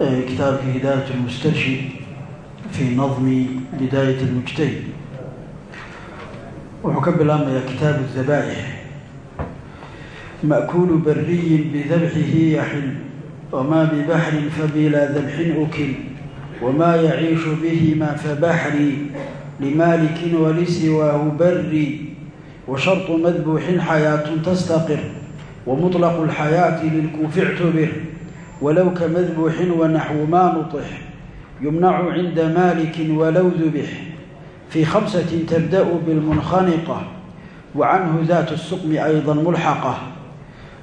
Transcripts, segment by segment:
ودرسي لبي لباتناد كتاب هداية المسترشد في نظم بداية المجتهد وحكب الآن كتاب الذبائح مأكول بري بذبحه يحل وما ببحر فبلا ذبح أكل وما يعيش بهما فبحري لمالك ولسواه بري وشرط مذبوح حياة تستقر ومطلق الحياة walow ka madbuuxin wanaxwu maa nutix yumnacu cinda maalikin walow dubix fii khamsatin tabda'u bilmunkhaniqa wa canhu daatu suqmi ayda mulxaqa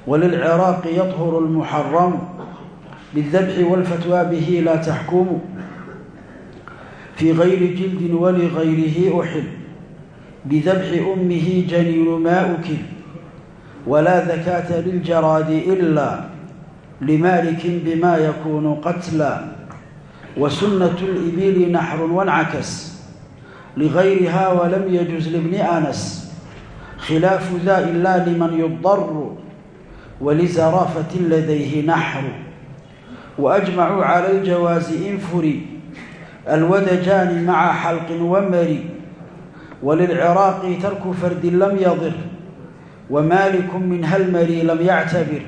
walilciraaqi yadhuru lmuxaramu bildabxi walfatwaa bihi laa taxkumu fii gayri jildin waligayrihi uxil bidabxi ummihi janiinu maa ukin walaa dakaata liljaradi ilaa لمالك بما يكون قتلا وسنة الإبل نحر وانعكس لغيرها ولم يجز لابن أنس خلاف ذا إلا لمن يضر ولزرافة لديه نحر وأجمعوا على الجواز إن فري الودجان مع حلق ومري وللعراق ترك فرد لم يضر ومالك من هالمري لم يعتبر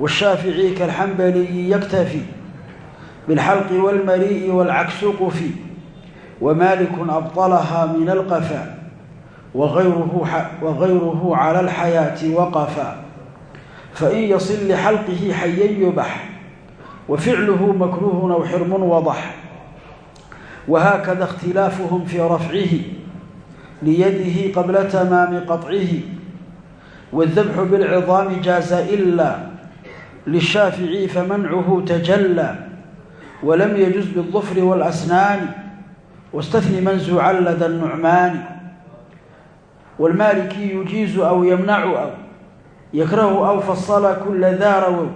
والشافعي كالحنبلي يكتفي بالحلق والمريء والعكس قفي ومالك أبطلها من القفا وغيره, وغيره على الحياة وقفا فإن يصل لحلقه حيا يبح وفعله مكروه أو حرم وضح وهكذا اختلافهم في رفعه ليده قبل تمام قطعه والذبح بالعظام جاز إلا للشافعي فمنعه تجلى ولم يجز بالظفر والأسنان واستثني منزوعا لدى النعمان والمالكي يجيز أو يمنع أو يكره أو فصل كل ذا رووا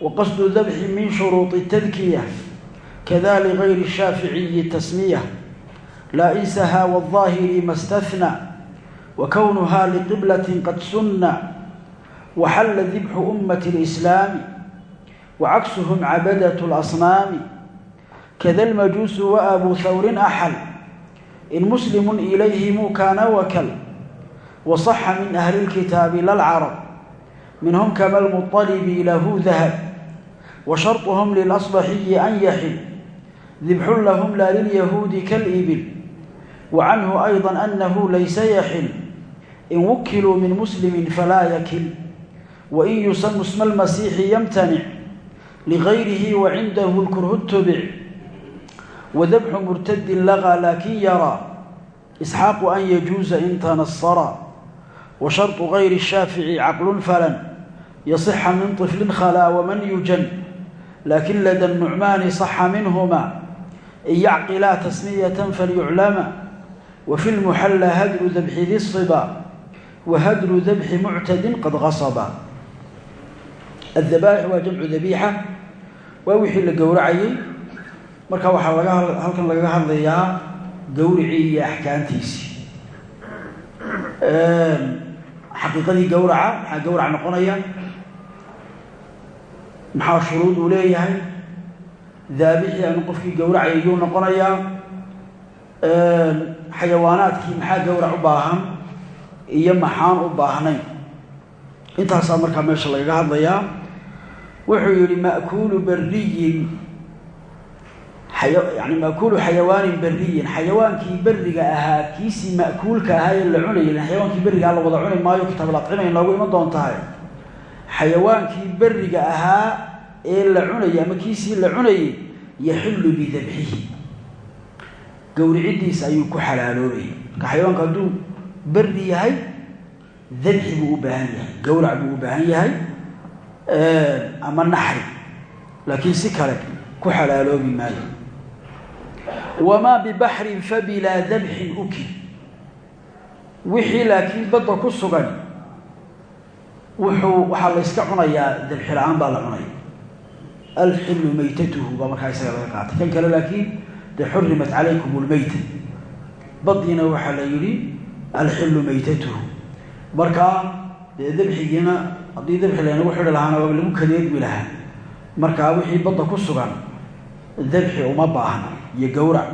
وقصد ذبح من شروط التذكية كذا لغير الشافعي التسمية لا إنسها والظاهر ما استثنى وكونها لقبلة قد سنى وحل ذبح أمة الإسلام وعكسهم عبدة الأصنام كذا المجوس وأبو ثور أحل إن مسلم إليهم كان وكل وصح من أهل الكتاب لا العرب منهم كما المطلب له ذهب وشرطهم للأصبحي أن يحل ذبح لهم لا لليهود كالإبل وعنه أيضا أنه ليس يحل إن وكلوا من مسلم فلا يكل وإن wain yusamu sma lmasiixi yamtanic ligayrihi wacindahu lkurhu tubic wadabxu murtadin laqa laakin yaraa isxaaqu an yajuusa in tanasara washarطu gayri shaafici caqlun falan yasixa min طiflin khalaa waman yujan laakin lada nucmaani saxa minhuma in yacqilaa tasmiyatan falyuclama. Wafi lmuxalla hadru dabxi disibaa wahadru dabxi muctadin qad qasaba الذبائح waa jamcu dabiixa waa wixii la gowracayey marka waxaa laga halkan lagaga hadlayaa gowricii iyo axkaamtiisii xaqiiqadii gowraca maxaa gowrac noqonaya maxaa shuruud uu leeyahay daabixii ama qofkii gowracaya yuu noqonayaa xayawaanaadkii maxaa gowrac u baahan iyo maxaan u baahnayn intaasaa markaa meesha lagaga hadlayaa wuxuu yihi ma'kuulu beriyin yani ma'kuulu xayawaanin beriyin xayawaankii beriga ahaa kiisii ma'kuulka ahaa ee la cunayay xayawaankii berigaa la wada cuni maayo kitaabul acima inoogu iman doontahay. Xayawaankii beriga ahaa ee la cunayay ama kiisii la cunayay yaxillu bidabxihi. Gowricidiisa ayuu ku xalaaloobayay. Marka xayawaanku hadduu beri yahay dabxi buu u baahan yahay gowrac buu u baahan yahay ama naxri. Laakiin si kale ku xalaaloobi maayo. Wamaa bibaxrin fabilaa dabxin ukil. Wixii laakiin badda ku sugan wuxuu waxaa la yska cunayaa dabxi la'aan baa la cunaya alxillu maytatuhu baa markaa isaga laga qaatay. Kan kale laakiin dee xurimat calaykum lmeyta badiina waxaa la yidhi alxillu maytatuhu. Markaa dee dabxigiina haddii dabxi laynagu xidhi lahaana waaba lagu kadeedmi lahaa markaa wixii badda ku sugan dabxi uma baahna iyo gawrac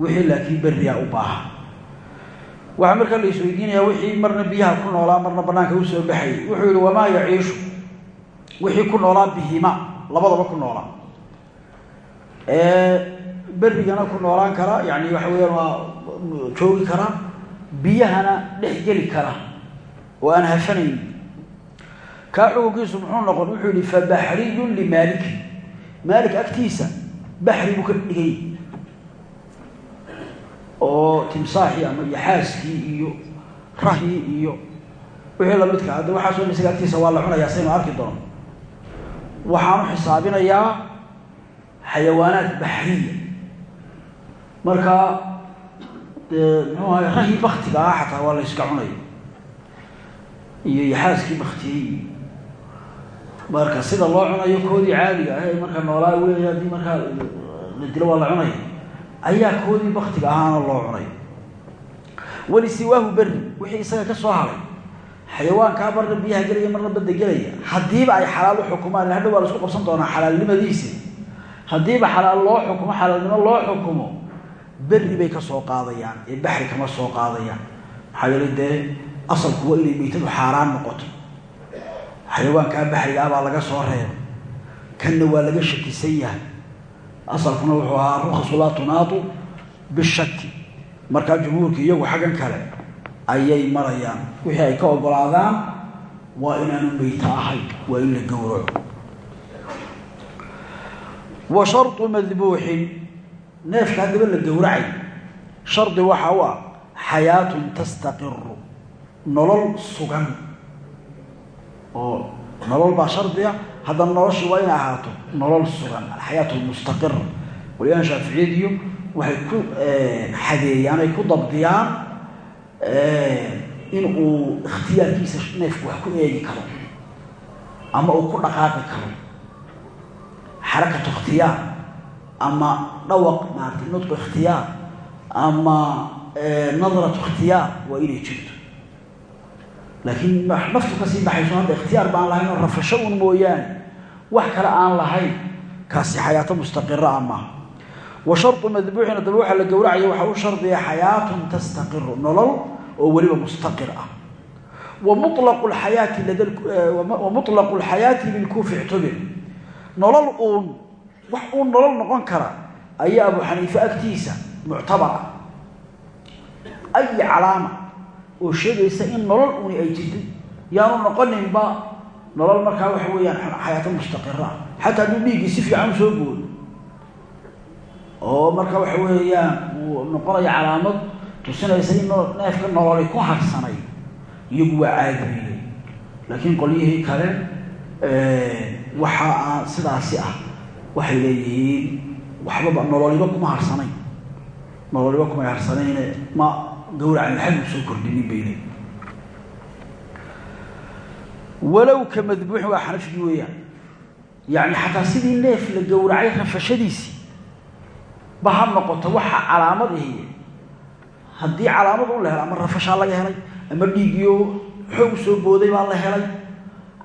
wixii laakiin berriya u baahan. Waxaa markaa la isweydiinayaa wixii marna biyaha ku noolaa marna banaanka u soo baxayay wuxuu yihi wamaa yaciishu? Wixii ku noolaa bihima labadaba ku noolaa berrigana ku noolaan kara yani waxa weyaan waa joogi kara biyahana dhex geli kara. Oo aan hafanayn kaa xukunkiisu muxuu noqon wuxuu yihi fabaxriyun limaaliki maalik agtiisa baxri buu ka dhigay. Oo timsaaxii ama iyo xaaskii iyo rahyi iyo wixii lamidka hadda waxaasoo dhan isaga agtiisa waa la cunayaa saynu arki doono. Waxaanu xisaabinayaa xayawaanaat baxriya marka dee muxuu ahay rahyi baktiga ah waa la yska cunaya marka sida loo cunayo koodii caadiga ah marka noolaa wey haddii markaa la dilo waa la cunaya ayaa koodii baktiga ahaana loo cunay. Walisiwaahu berri wixii isaga ka soo haray xayawaankaa marna biyaha gelaya marna badda gelaya. Haddiiba ay xalaal u xukumaan hadhow waa isku qabsan doonaa xalaalnimadiisi haddiiba xalaal loo xukumo xalaalnimo loo xukumo berri bay ka soo qaadayaan ee baxri kama soo qaadayaan. Maxaa yeelay dee asalku waa inay meytadu xaaraan noqoto xayawaankaa baxriga ah baa laga soo reebay. Kanna waa laga shakisan yahay. Asalkuna wuxuu ahaa rukasu laa tunaadu bishaki markaa jumhuurka iyagu xaggan kale ayay marayaan. Wixii ay ka ogolaadaan waa inaanu meyto ahayn waa in la gowraco. Wa shardu madbuuxin. Neefka haddaba la gowracay shardi waxa u ah xayaatun tastaqiru. Nolol sugan oo nolol baa shardiga. Haddana noloshii waa inay ahaato nolol sugan alxayaat almustaqira waliaan shaaficiyadiyo waxay ku xadeeyaan ay ku dabdiyaan in uu ikhtiyaarkiisa neefku wax ku eegi karo ama uu ku dhaqaaqi karo. Xarakatu ikhtiyaar ama dhawaq maarata nudqu ikhtiyaar ama nadratu ikhtiyaar waa inay jirto laakiin naftu ka sii baxayso hadda ikhtiyaar baan lahayn oo rafasho un mooyaane wax kale aan lahayn kaasi xayaato mustaqira a maaha wa shardu madbuuxin adaba waxaa la gowracaya waxaa u shardiya xayaatun tastaqiru nolol oo weliba mustaqir ah. Wa mutlaqu lxayaati bilkuufi ictubir. Nolol uun wax uun nolol noqon kara ayaa abu xaniife agtiisa muctabar ah ay calaama oo sheegaysa in nolol uni ay jirtay yaanu noqoninba nolol markaa waxa weeyaan xayaato mustaqira. Xataa hadduu dhiiggii si fiican u soo gooyo. Oo marka waxa weeyaan uu noqonayo calaamad tusinaysa in neefka nololay ku harsanay iyagu waa caadiyey laakiin qolyihii kale waxa aan sidaasi ah. Waxay leeyihiin waxbaba nololiba kuma harsanayn nololiba kumay harsanayne ma gawracan maxagu soo kordhinin bay leeyihiin walow ka madbuuxin waa xanafigii weeyaan. Yacni xataa sidii neef la gowracay rafashadiisii ba ha noqoto waxa calaamad ahiye haddii calaamad u la helo ama rafashaa laga helay ama dhiigiyo xoog soo booday baa la helay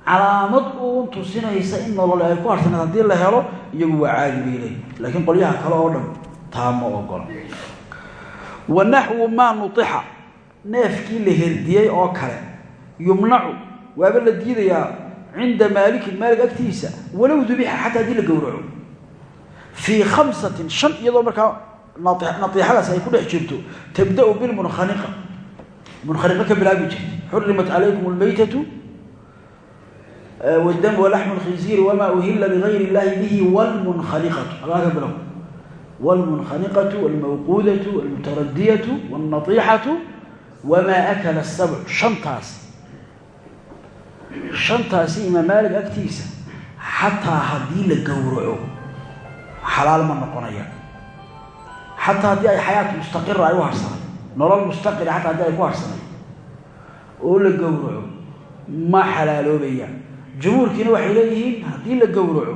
calaamad uun tusinaysa in nolole ay ku harsaneed haddii la helo iyagu waa caadi bay laakiin qolyaha kale oo dhan taa ma ogola wanaxwu maa nuixa neefkii la herdiyey oo kale. Yumnacu. Waaba la diidayaa cinda maalikin maalig agtiisa. Walow dubixa xataa haddii la gowraco. Fii khamsatin shan iyadoo markaa naiixadaas ay ku dhex jirto. Tabda'u bilmunkhaniqa munkhaniqo ka bilaabi jirta xurimat calaykum almaytatu wadamu walaxmu alkhinsiiri wamaa uhilla ligayri illaahi bihi wlmunkhaniqatu alaa ka bilow wlmunkhaniqatu wاlmawquudatu wاlmutaradiyatu wاlnatiixatu wamaa akala الsabc shantaas shantaasi imaam maalig agtiisa xataa haddii la gowraco xalaal ma noqonaya xataa haddii ay xayaat mustaqira ay u harsanay nolol mustaqira xataa haddii ay ku harsanay oo la gowraco ma xalaaloobayaan jumhuurkiina waxay leeyihiin haddii la gowraco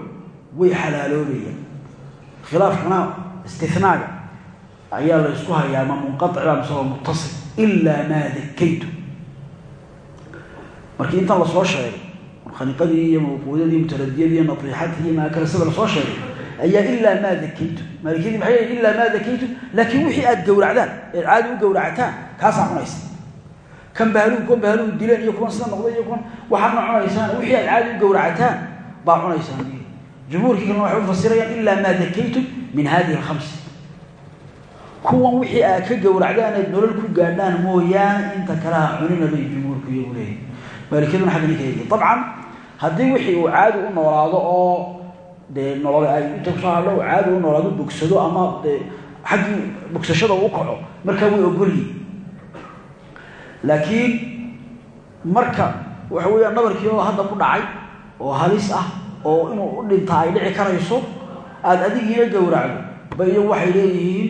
way xalaaloobayaan khilaafkana istinaaga ayaa la isku hayaa ma munqaطica mise waa mutasil ilaa maa dakaytu markii intan la soo sheegay khaniqadii iyo mawquudadii mutaradiyadii iyo maakale sida la soo sheegay ayaa ilaa maa dakaytu maalikiyadii maxay leeyihiin ilaa maa dakaytu laakiin wixii aad gowracdaan eed caadi u gowracataan kaasaa cunaysa kan bahaluu kuwan bahaluu dileen iyo kuwan sida noqday iyo kuwan waxaadna cunaysaan. Wixii aad caadi u gowracataan baa cunaysaan jumhuurkii kalena waxay u fasirayaan ilaa maa dakaytum min hadihi alkhamsi. Kuwan wixii aad ka gowracdaan eed nolol ku gaadhaan mooyaane inta kale ha cunina bay jumhuurku iyagu leeyahy maalikiyaduna xagga ninka eegay dabcan haddii wixii uu caadi u noolaado oo dee nolol ay inta ku soo hadlo uu caadi u noolaado bogsado ama dee xaggii bogsashada u kaco markaa way laakiin marka waxa weeyaan hadda ku oo halis ah oo inuu u dhintaa ay dhici karayso aada adigiina gowracdo ba iyagu waxay leeyihiin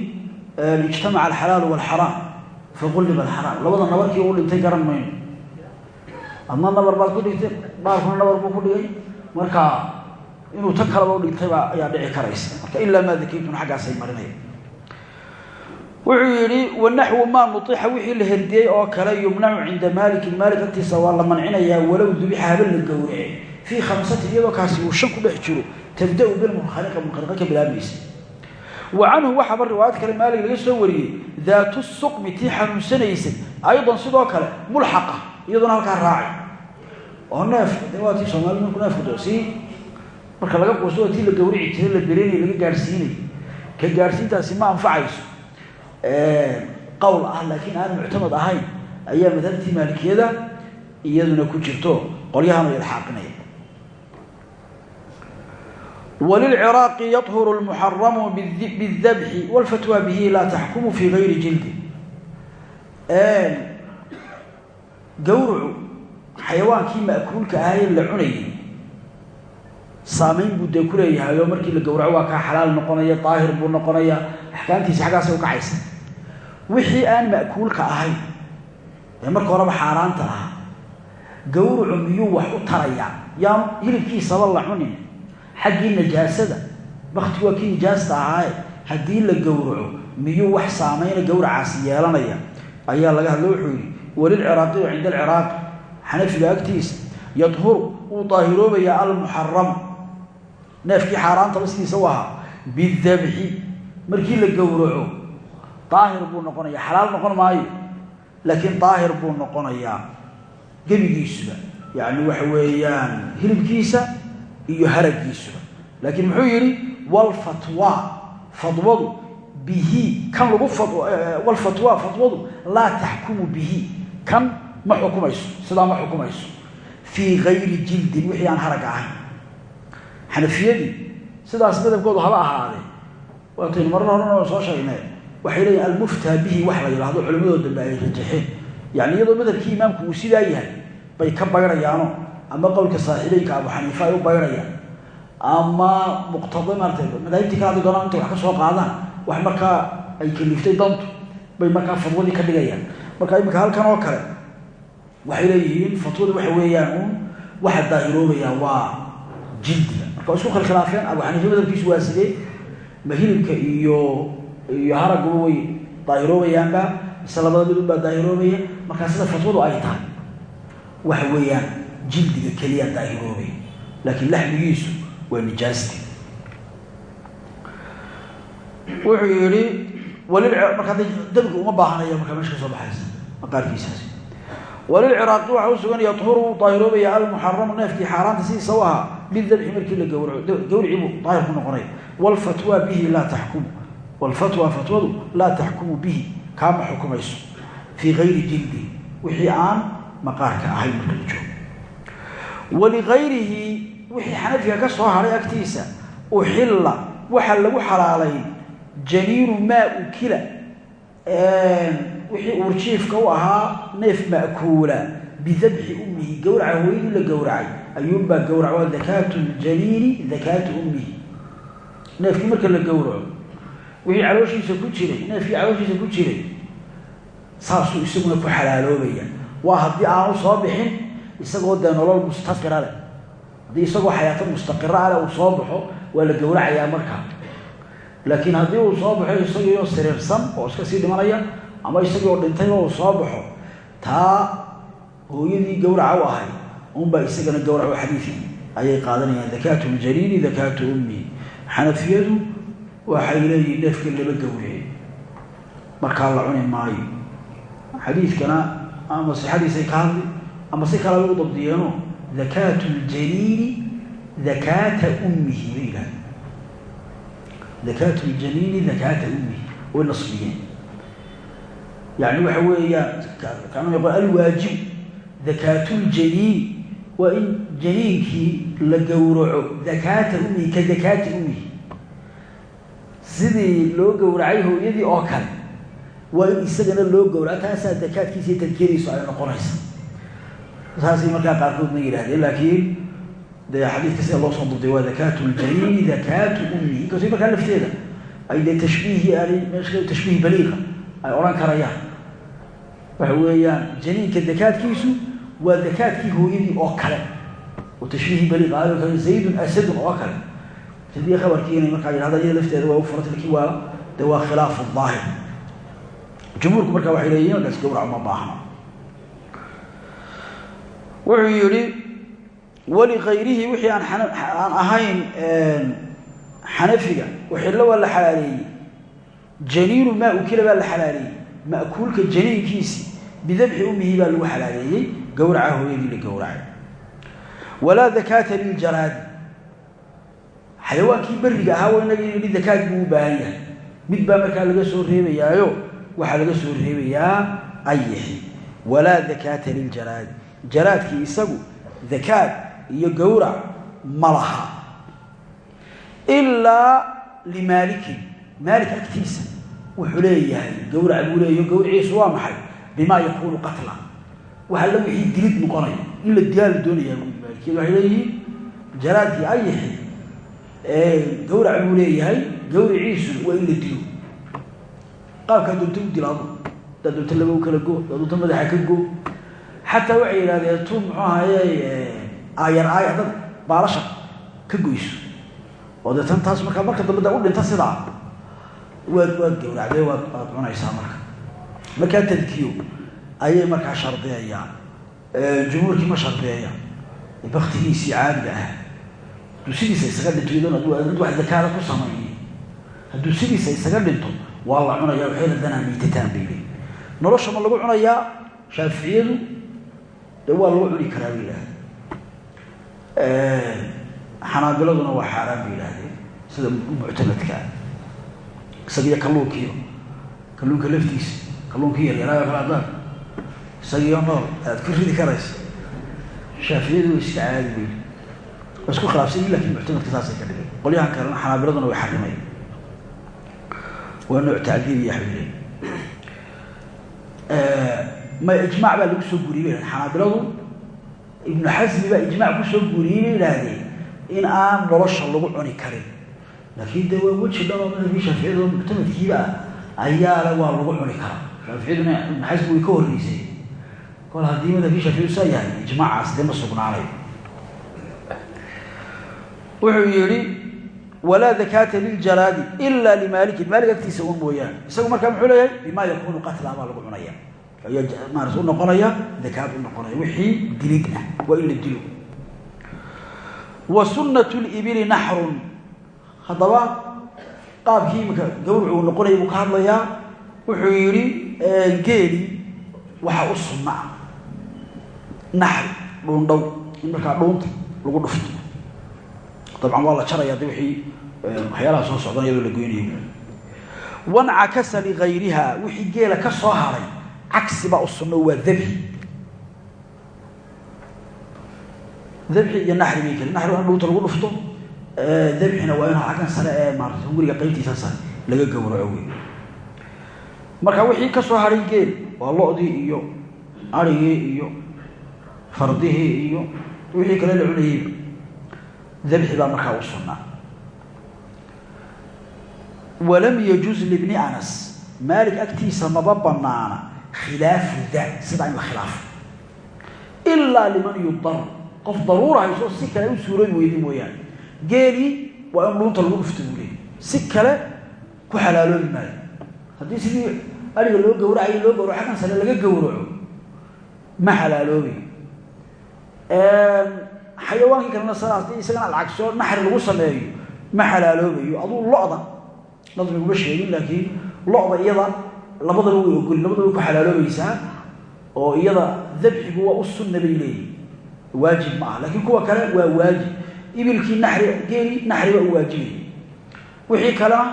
ijtamaca alxalaalu walxaraam faqulliba alxaraam. Labada nabarkii u dhintay garan mayno. Adna nabar baad ku dhigtay baalkuna nabar buu ku dhigay. Marka inuu tan kaleba u dhintayba ayaa dhici karaysa. Marka ilaa maa dakaytuna xaggaasay marinaya wuxuu yidhi wanaxwu maa nuixa wixii la herdiyey oo kale yumnacu cinda maalikin. Maalik agtiisa waa la mancinayaa walow dubixa la gowrace fii khamsati iyadoo kaasi uu shan ku dhex jiro tabda-u bilmunkhaniqa munkhaniqa ka bilaabaysa wa canhu waxaaba riwaayad kale maalig laga soo wariyey daatu suqmi tii xanuunsanaysay aydan sidoo kale mulxaqa iyaduna halkaa raacay. Oo neef de waa tii soomaalida ninku neefku sii marka laga quusto waa tii la gawrici jiray la bereynay laga gaadhsiinay ka gaadhsiintaasi ma anfacayso. Ah aan muctamad ahayn ayaa madhabtii maalikiyada iyaduna ku jirto qolyahana ilxaaqinaya walilciraaqi yadhuru lmuxaramu bidabxi walfatwa bihi laa taxkumu fii gayri jildi gawrucu xayawaankii ma'kuulka ahaayee la cunayay saamayn buu dee ku leeyahay oo markii la gowraco waa kaa xalaal noqonaya daahir buu noqonaya axkaamtiisa xaggaasay u kacaysa wixii aan ma'kuulka ahayn ee marka horeba xaaraanta ahaa gawrucu miyuu wax u tarayaa hilibkiisaba la cunin xaggii najaasada baktigu waa kii nijaasta ahaaye. Haddii la gowraco miyuu wax saamayna gawracaasi yeelanaya? Ayaa laga hadlo wuxuu yidhi walilciraaqiyu cinda alciraaqi xanafiga agtiisa yadhuru wuu daahiroobayaa almuxaramu neefkii xaaraantaba sidiisa u ahaa bidabxi markii la gowraco daahir buu noqonaya xalaal noqon maayo. Laakiin daahir buu noqonayaa gebigiisuba. Yacni waxa weeyaan hilibkiisa iyo haragiisuba laakiin muxuu yidhi walfatwa fadwadu bihi kan lagu walfatwa fadwadu laa taxkumu bihi. Kan ma xukumayso sidaa ma xukumayso. Fii gayri jildin wixii aan haragga ahayn. Xanafiyadii sidaas madabkoodu haba ahaadee. Waataynu marar horena soo sheegnay waxay leeyihiin almuftaa bihi wax la yidhahdo culimadoo dambe ay rajaxeen. Yani iyadoo madhabkii imaamku uu sidaa yahay bay ka bayrayaano ama qowlka saaxiibeynka abu xaniifa ay u bayrayaan ama muqtada maarata madaahibtii kala hadli doonaan intay wax ka soo qaadaan wax markaa ay kaliftay dantu bay markaa fadwadii ka dhigayaan. Marka iminka halkan oo kale waxay leeyihiin fatwada waxa weeyaan uun waxa daahiroobayaa waa jildiga. Marka waa isku khilkhilaafeen abu xaniifa madhabkiisu waa sidee? Ma iyo iyo haraguba way daahiroobayaanba mise labada midun baa daahiroobaya markaa sida fatwadu ay tahay waxa weeyaan jildiga keliya daahiroobaya laakiin laxmigiisu waa nijaasti wuxuu walil marka hadda dabga uma baahanaya markaa meesha ka soo baxaysa maqaarkiisaasi walilciraaqi waxa u sugan yadhuru wuu daahiroobaya almuxaramu neefkii xaaraanta sidiisa u ahaa markii la buu daahir ku noqonaya walfatwa bihi laa taxkumu walfatwa fatwadu laa taxkumu bihi kaama xukumayso fii gayri jildi wixii aan maqaarka ahayn marka la joogo waligayrihi wixii xanafiga ka soo haray agtiisa uxilla waxaa lagu xalaalayn janiinu maa ukila wixii uurjiifka u ahaa neef ma'kuula bidabxi ummihi gowraca hooyadii la gowracay ayuunbaa gowrac waa dakaatu ljaniini dakaatu ummihi neefkii marka la gowraco wixii calooshiisa ku jiray neefkii calooshiisa ku jiray saasuu isaguna ku xalaaloobaya waa haddii aanu soo bixin isagoo dee nolol mustaqira leh. Isagoo xayaato mustaqira leh uu soo baxo waa la gowracayaa markaa. Laakiin haddii uu soo baxo isagiioo siriirsan oo iska sii dhimanaya ama isagii oo dhintayba uu soo baxo taa hooyadii gowraca u ahay unbaa isagana gowrac o xadiidkii ayay qaadanayaan dakaatu ljaliili dakaatu ummi xanafiyadu waxay leeyihiin neefka laba gowrice markaa la cuni maayo. Xadiidkana ama sixadiisay ka hadli ama si kala lagu dabdiyeeno dakaatu ljaliili dakaata ummihi bay yidhahdeen. Dakaatu ljaliili dakaata ummihi way nasbiyeen. Yani waxa weeyaan yaqoon alwaajib dakaatuljaniin waa in janiinkii la gowraco dakaata ummihi ka dakaati ummihi. Sidii loo gowracay hooyadii oo kale waa in isagana loo gowraco taasaa dakaadkiisa iyo ay noqonaysa saasay markaa qaarkoodna yidhahdeen laakiin dee xadiidka sida loo soo dubtay waa dakaatu ljaniini dakaatu ummihi inkastoo markaa lafteeda ay dee tashbiihii aanay meesha tashbiih baliiqa ay odhan karayaan. Waxa weeyaan janiinka dakaadkiisu waa dakaadkii hooyadii oo kale. Oo tashbiihi baliiqa ayo kale zaydun asadun oo kale. Sidii khabarkii inay markaa yidhahda iyada lafteeda waa u furata laakiin waa de waa khilaafu daahir. Jumhuurku markaa waxay leeyihiin markaas gawrac ma baahna wuxuu yihi waligayrihi wixii aan aan ahayn xanafiga waxillo waa la xalaaleeyey. Janiinu maa ukila baa la xalaaleeyey. Ma'kuulka janiinkiisi bidabxi ummihi baa lagu xalaaleeyey. Gowraca hooyadii la gowracay. Walaa dakaata liljaraadi xayawaankii beriga ahaa inaga yidhi dakaad buu u baahan yahay. Mid baa markaa laga soo reebayaayo waxaa laga soo reebayaa ayixi. Walaa dakaata jaraadkii isagu dakaad iyo gowrac ma laha. Ilaa limaalikin maalik agtiisa wuxuu leeyahay gawrac buu leeyahy gawriciisu waa maxay? Bimaa yakuunu qatla. Waxa la wixii dilid noqonaya in la dilaa la doonayaa bui maalikiyadu waxay leeyihiin jaraadkii ayixi gawrac leeyahay gawriciisu waa in la dilo. Qaabkaa doonta u dilaado hadaa kala go doonta madaxa ka go xataa waxay yidhahdeen tu muxuu ahaye aayar aay hadad baalasha ka goyso. Oo deetan taas markaa marka dambe da u dhinta sidaa. Waad waad gawracdee waad waad cunaysaa marka. Markaa tadkiyo ayay markaa shardiyayaan jumhuurkii ma shardiyayaan baktigiisii caadiga ah hadduu sidiisa isaga dhinto iyadoon ad wax zakaada ku sameeyey hadduu sidiisa isaga dhinto waa la cunayaa waxay ladanaa miitataan bay leeyiin nolosha ma lagu cunayaa shaaficiyadu dee waa lagu cuni karaa bay yidhahdeen xanaabiladuna waa xaaraan bay yidhaahdeen sida muctamadkaa isagiyo kalluunkiiyo kalluunka laftiisa kalluunkii yaryaraayo kale adaan isagiyo nool aad ku ridi karaysa shaaficiyadu way iska caadi bay waa isku khilaafsanyihin laakiin muctamadka saasay ka dhigay qolyahan kalena xanaabiladuna way xarimay waa nooc tacdiib iyo xabile ma ijmaac baa lagu soo guuriyey bay xanaabiladu ibnu xasmi baa ijmaac ku soo guuriyey bay yidhaahdeen in aan nolosha lagu cuni karin. Laakiin de waa weji dhanoo madhabkii shaaficiyada oo muctamadkiiba ayaale waa lagu cuni karaa. Shaaficiyaduna ibnu xasmi way ka horreysay. Kol haddii madhabkii shaaficiyadu saa yahay ijmaacaas dee ma sugnaanayo. Wuxuu yihi walaa dakaata liljaraadi ila limaalikin maalig agtiisa un mooyaane isagu markaa muxuu leeyahay bima yakunu qatla baa lagu cunaya ayaa maarata u noqonaya dakaad u noqonaya. Wixii dilid ah waa in la dilo. Wa sunnat libili naxrun haddaba qaabkii imika gawracu uu noqonaya buu ka hadlayaa. Wuxuu yihi geeli waxaa u sunna ah. Naxri dhuundhow. In markaa dhuunta lagu dhufto. Dabcan waa la jaraya de wixii waxyaalaha soo socdan iyadoo la goynayo. Wancakasa ligayriha wixii geela ka soo haray cagsi baa u sunno waa dabxi dabxi iyo naxri bay keli naxri waa in dhuunta lagu dhufto. Dabxina waa in xaggan sare ee maarata guriga qaybtiisa sare laga gowraco wey marka wixii ka soo haray geel waa lo-dii iyo arigii iyo fardihii iyo wixii kale la cunayeyba dabxi baa markaa u sunnaa walam yajuz libni anas. Maalik agtiisa maba banaana khilaafu da sidaa in la khilaafo ilaa liman yudar qof daruura hayso si kale u suuroobi weyday mooyaane geelii waa in dhuunta lagu dhufto buu leey si kale ku xalaaloobi maayo haddii sidii ariga loo gawracayo loo gawraco xaggan sare laga gawraco ma xalaaloobayo xayawaankii kalena sana haddii isagana alcagsoo naxri lagu sameeyo ma xalaaloobayo aduu lo-da nadmiguma sheegin laakiin iyada labadaba way ogoli labadaba way ku xalaaloobaysaa oo iyada dabxigu waa u sunna bay leeyihiin waajib ma aha. Laakiin kuwa kale waa waajib. Ibilkii naxri geeli naxri baa u waajibaya wixii kalena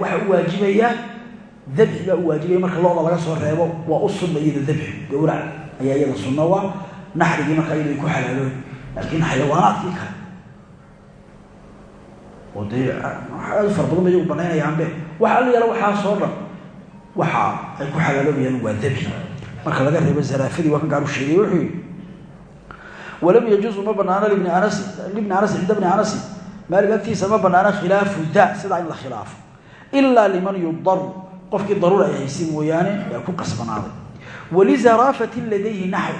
waxa u waajibaya dabxi baa u marka lo-da laga soo reebo waa u sunna iyada dabxi. Gawrac ayaa iyada sunna waa naxrigii markaa iyada ay ku xalaaloobi laakiin xayawaanaadkii kale oo dee aad fara badan bay iyagu banaynayaanbe. Waxa alla yaalla waxaasoo dhan waxa ay ku xalaaloobayaan waa dabxi marka laga reebo zaraafadii waa u sheegay wuxuu yihi walam yajuusu ma banaano libni anasi libni anas cinda bni anasi maalig agtiisa ma banaano khilaafu da sidaa in la khilaafo. Ilaa liman yudaru. Qofkii daruura ay haysi mooyaane ee ku qasbanaaday. Walizaraafati ladayhi naxw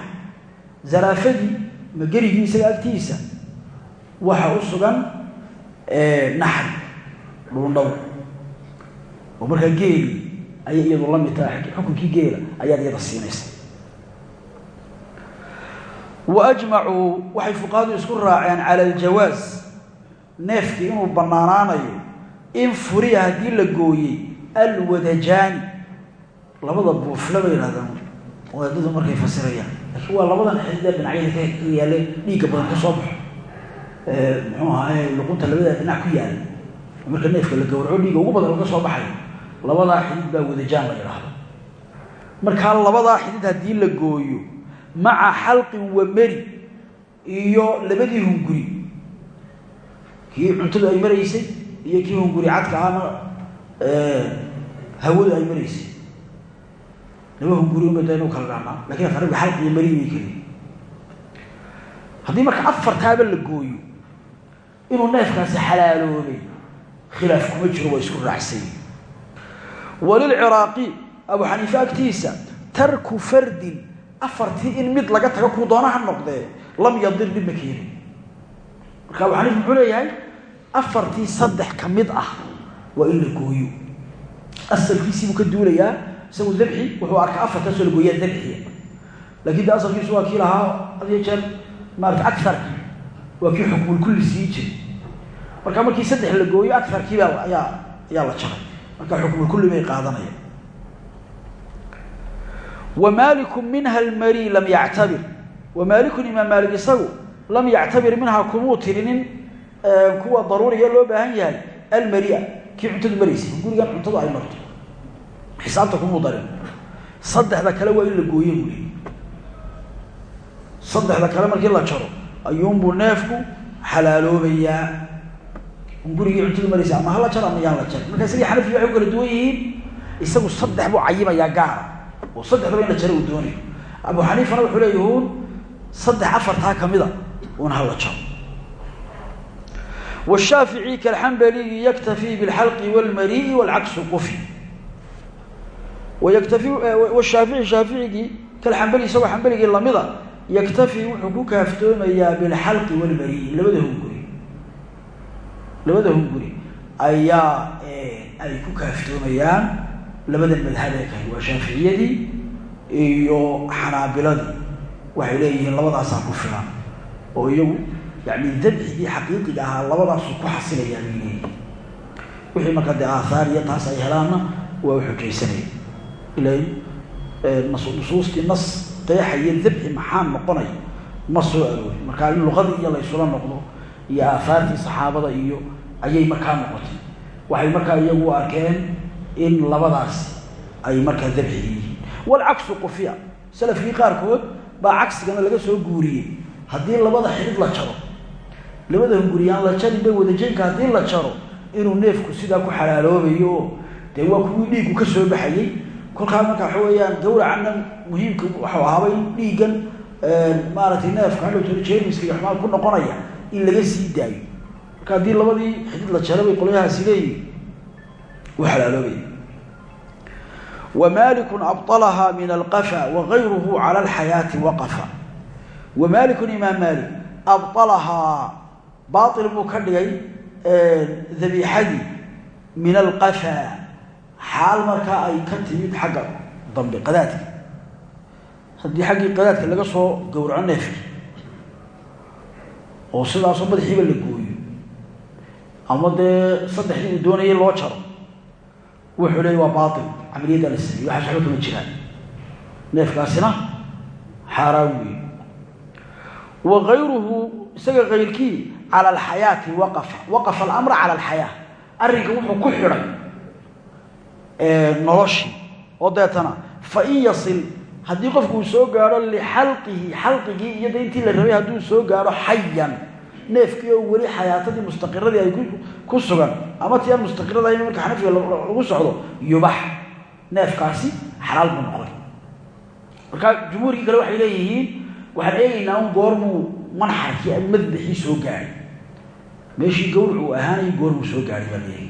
zaraafadii magerigii isaga agtiisa waxa u sugan naxri dhuundhaw oo markaa ayay iyadu la mid tahay xukunkii geela ayaad iyada siinaysa wa ajmacuu waxay fuqahadu isku raaceen cala aljawaas neefkii inuu bannaanaanayo in furiya haddii la gooyey alwadajaani labada buufle bay yidhahdaan wadaadadu markay fasirayaan. Laakiin waa labadan xididee dhinacyada ka yaale dhiigga badan ka soo baxo. Muxuu ahaye luqunta labada dhinac ku yaalla. Marka neefka la gowraco dhiigga ugu badan laga soo baxayo labadaa xidid baa wadajaan la yidhaahdo. Markaa labadaa xidid haddii la gooyo maca xalqin wa meri iyo labadii hunguri. Kii cuntadu ay maraysay iyo kii hunguri cadka ahna hawadu ay maraysay. Laba hunguri umada inu kala dhaanaa laakiin afariga xalq iyo meri bay keliya haddii marka afartaaba la gooyo inuu neefkaasi xalaaloobay khilaaf kuma jiro waa isku raacsay walilciraaqi abu xaniife agtiisa tarku fardin afartii in mid laga tago kuu doona ha noqdee lam yadir dhib ma keenin. Marka abu xaniif muxuu leeyahay afartii saddex ka mid ah waa in la gooyo. Asalkiisiibuu ka duulayaa isagu dabxi wuxuu arkaa afartaasoo la gooyaa dabxiya laakiin de asalkiisu waa kii lahaa had iyo jeer maarata aarkii waa kii marka xukmulkulli bay qaadanayaan wmaaliku minha almari lam yactabir wamaalikun imaam maalik isagu lam yactabir minhaa kumuu tirinin kuwa daruuriga loo baahan yahay almaria kii cuntadu maraysay gurigan cuntadu ay marto xisaabta kumuu darin saddexda kale waa in la gooye buu saddexda kale markii la jaro ayuunbuu neefku xalaaloobayaa gurigii cuntadu maraysay ama hala jar ama yaan la jar marka isagii xanafi waxay u kala duwan yihiin isagu saddex buu cayimayaa gaara oo saddexdaba in la uu doonayo. Abu xaniifana wuxuu leeyahuun saddex afartaa kamida un hala jaro. Washaafici kalxambaliyi yaktafii bilxalqi walmari'i walcaksu qufi wayaktafi washaafici shaaficigii kalxambali isagoo xambaligii lamida yaktafi wuxuu ku kaaftoomayaa bilxalqi walmari'i labada labada hunguri ayaa ay ku kaaftoomayaan labadan madhabee kale waa shaaficiyadii iyo xanaabiladii waxay leeyihiin labadaasaa ku filan oo iyagu yani dabxigii xaqiiqiga ahaa labadaasu ku xasilayaa bay leeyihiin wixii marka dee aathaar iyo taas ay helaanna waa u xujaysanaya. Ila nusuustii nas qeexaya dabxi maxaa noqonaya? Ma soo aroori markaa in luqadii iyo laysula noqdo iyo aahaartii saxaabada iyo ayay markaa noqotay. Waxay markaa iyagu arkeen in labadaas ay markaa dabxi yihiin. Walcaksu qufiya. Salafkii qaarkood baa cagsigana laga soo guuriyey. Haddii labada xidid la jaro labada hunguriyaan la jarin bay wadajeynka haddii la jaro inuu neefku sidaa ku xalaaloobayo oo dee waa kuwii dhiiggu ka soo baxayey kolkaa marka waxa weeyaan gawracanna muhiimka waxau ahaaba in dhiiggan maaragtay neefka hadhowtona jermiska iyo xumaan ku noqonaya in laga sii daayo. Marka haddii labadii xidid la jaray qolyahaasi leeyihiin u xalaaloobaya wamalikun abalahaa min alqafa wagayruhu cala alxayaati waqafa. Wamalikun imaam malik abalahaa baail buu ka dhigay dabiixadii min alqafa. Xaal markaa ay ka timid xagga dambe qadaadka. Haddii xaggii qadaadka laga soo gowraco neefki oo sidaasoo madaxiiba la gooyo. Ama dee saddexdii uu doonayay loo jaro. Wuxuu leey waa bail camaliyaddaa la sameeyey waxaas waxba kama jiraan. Neefkaasina xaaraan weeye. Wa gayruhu isaga kayrkii cala alxayaati waqafa waqafa alamra cala alxayaa arrinka wuxuu ku xidhay noloshii. Oo deetana fa in yasil haddii qofku uu soo gaadho lixalqihi xalqigii iyo de la rabay hadduu soo gaadho xayan neefkii oo weli xayaatadii mustaqiradii ay ku sugan ama ti aan mustaqirada in marka xanafiga lagu socdo yubax. Neefkaasi xalaal buu noqon markaa jumhuurkii kale waxay leeyihiin waxaan eegaynaa un goormuu manxarkii madbaxii soo gaadhay meeshii gawrac uu ahaanayay goormuu soo gaadhay baa leeyahay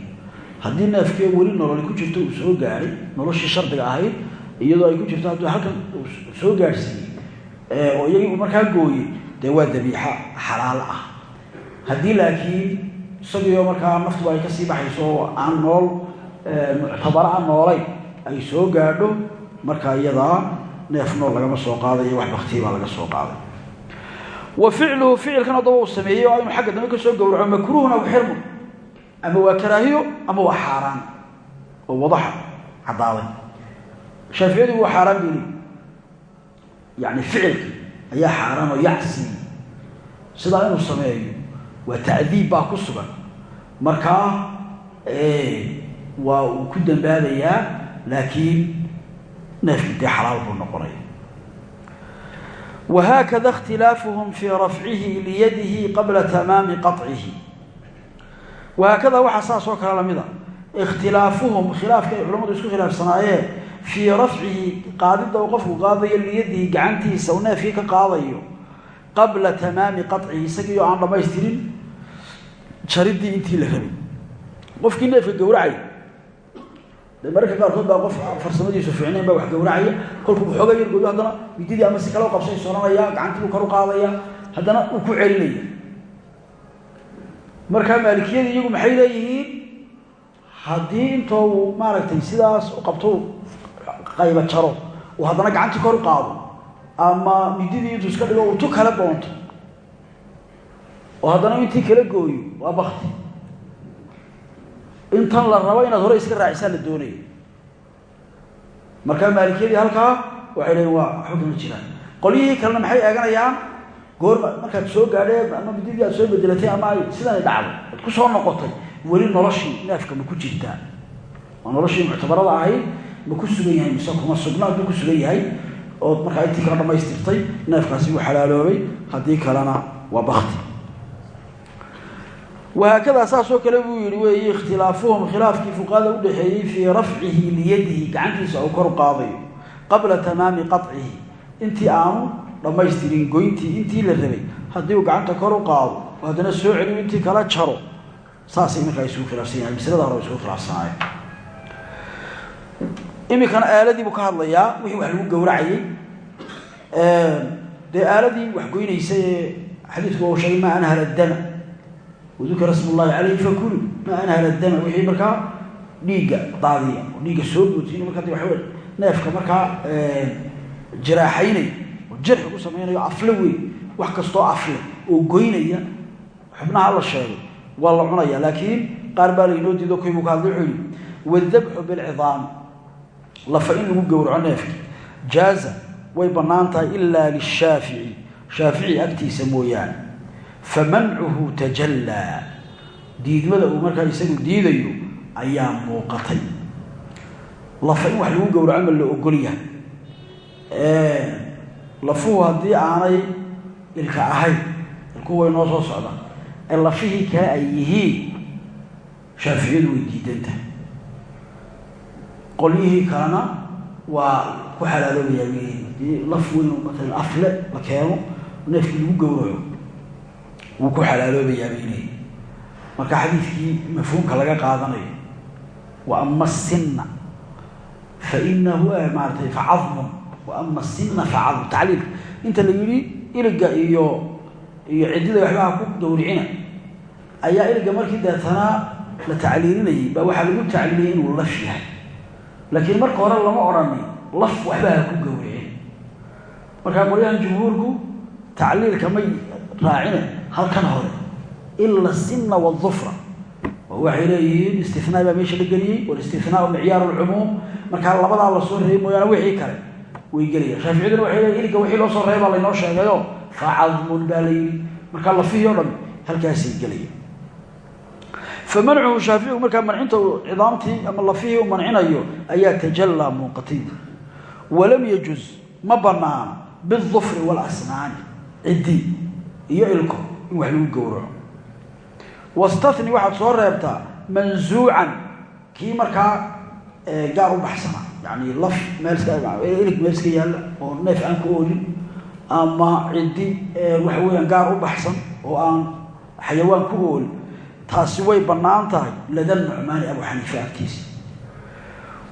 haddii neefkii weli nololi ku jirto uu soo gaadhay noloshii shardiga ahayd iyadoo ay ku jirto hadduu halkan soo gaadhsiiyey oo iyagii markaa gooyey dee waa dabiixa xalaal ah. Haddii laakiin isagiioo markaa naftuba ay ka sii baxayso aan nool muctabara aan noolayn ay soo gaadho markaa iyadaa neef nool lagama soo qaadayo wax baktiya baa laga soo qaaday. Wa ficluhu ficilkan haddaba uu sameeyey oo inuu xagga dambe ka gowraco makruuhun aw xirmun ama waa karaahiyo ama waa xaaraan. Oo wadaxa caddaaday shaaficiyadu waa xaaraan bili yani ficilka ayaa xaaraan oo yacsi. Sidaa inuu sameeyo waa tacdiib baa ku sugan. Markaa waa uu ku dambaabayaa laakiin neefkii dee xalaal buu noqonaya wahaakada اkhtilaafuhum fii rafcihi liyadihi qabla tamaami qaطcihi wahaakada waxaa saas oo kale lamida ikhtilaafuhum khilaafka ay fii rafcihi qaadidda uu qofku qaadayo liyadihi gacantiisa uu neefkii ka qaadayo qabla tamaami qaطcihi isagii oo aan dhamaystirin jaridii intii la rabay qofkii neefka gowracay de mararka qaarkood baa qof farsamadiisu fiicnayn baa wax gowracaya kolkuu xooga yar gooyo haddana mididii ama si kale u qabsay soranaya gacantii buu kor u qaadaya haddana uu ku celinaya. Markaa maalikiyadii iyagu maxay leeyihiin? Haddii intoo uu maaragtay sidaas u qabto qayba jaro. Uu haddana gacantii kor u qaado. Ama mididii intuu iska dhigo uu tu kale doonto. Oo haddana intii kala gooyo waa bakti intan la rabo inaad hore iska raacisaa la doonaya markaa maalikiyadii halkaa waxay leeyiin waa kama jiraan qolyihii kalena maxay eeganayaan? Goorma markaad soo gaadheen ama mididii aad soo bedelatay ama ay sidanay dhacdo. Ad ku soo noqotay weli noloshii neefka ma ku jirtaa. Oo noloshii muctabarada ahayd ma ku sugan yahay mise kuma sugna hadduu ku sugan yahay ood markaa intii kala dhamaystirtay neefkaasi wuu xalaaloobay haddii kalena waa bakti wahaakadaa saasoo kale buu yihi weeye ikhtilaafuhum khilaafkii fuqaada udhaxeeyey fii rafcihi liyadihi gacantiisa uu kor u qaadayo qabla tamaami qaطcihi intii aanu dhammaystirin goyntii intii la rabay haddii uu gacanta kor u qaado haddana soo celiyo intii kala jaro saasay markaa isugu khilaafsan yahay maslada hore isugu khilaafsanaayo iminkana aaladii buu ka hadlayaa wixii wax lagu gowracayey. Dee aaladii wax goynaysa ee xadiidku uu sheegay maa anhala dama wadukira sm llahi calayhi fakulu maa anhala dama wixii markaa dhiigga daadiya oo soo bootiyno markaa de waxawe neefka markaa jiraaxaynay oo jarxi ku samaynayo afle wax kastoo afle oo goynaya xubnaha la sheegay waa la cunaya laakiin qaar baa laynoo diido koy buu ka hadlay. Wuxuu yihi wadabxu lafa in lagu gowraco neefka jaaza way bannaan tahay ilaa lishaafici. Shaafici agtiisa mooyaane. Famancuhu tajallaa. Diidmada uu markaa isagu diidayo ayaa muuqatay. Lafa in wax lagu gowraco ma la ogol yahay. Lafuhu haddii aanay ilka ahayn ilkuhu way noo soo socdaan ee lafihii kale ay yihiin shaaficiyadu way diidan tahay qolyihii kalena waa ku xalaaloobayaa weyn afle la keeno neefkii lagu gowraco wuu ku xalaaloobayaa marka xadiidkii mafhuumka laga qaadanayo wa ama sinna fa inahu maaratay facadmun wa ama sinna facadmun tacliilka inta la yidhi iliga iyo iyo ciddida waxbaha ku gawricina ayaa iliga markii deetanaa la tacliilinayay baa waxaa lagu tacliiliyay inuu laf yahay laakiin marka hore lama odhanin laf waxbaha ku gawricin markaa qolyahan jumhuurku tacliilka may raacine halkan hore ila sinna wadufra oo waxay leeyihiin istinaa baa meesha la geliyey walistinaa micyaar lcumuum. Markaa labadaa la soo reeyay mooyaane wixii kale way gelayaan shaaficiyaduna waxay leeyihiin iliga wixii loo soo reeyay baa laynoo sheegayo facadmun baa la yidhi. Markaa lafihii o dhan halkaasay gelaya famancuhu shaaficigu markaa mancinta cidaamtii ama lafihii u mancinayo ayaa tajallaa muuqatay walam yajuz ma banaano bidufri walasnaani ciddi iyo ilko in wax lagu gowraco wastani waxaad soo reebtaa mansuucan kii markaa gaar u baxsana yani laf meelilig meel iska yaalla oo neef aan ku oolin ama ciddi waxa gaar u baxsan oo aan xayawaan ku oolin taasi way bannaan tahay lada nucmaani abu xaniifa agtiisa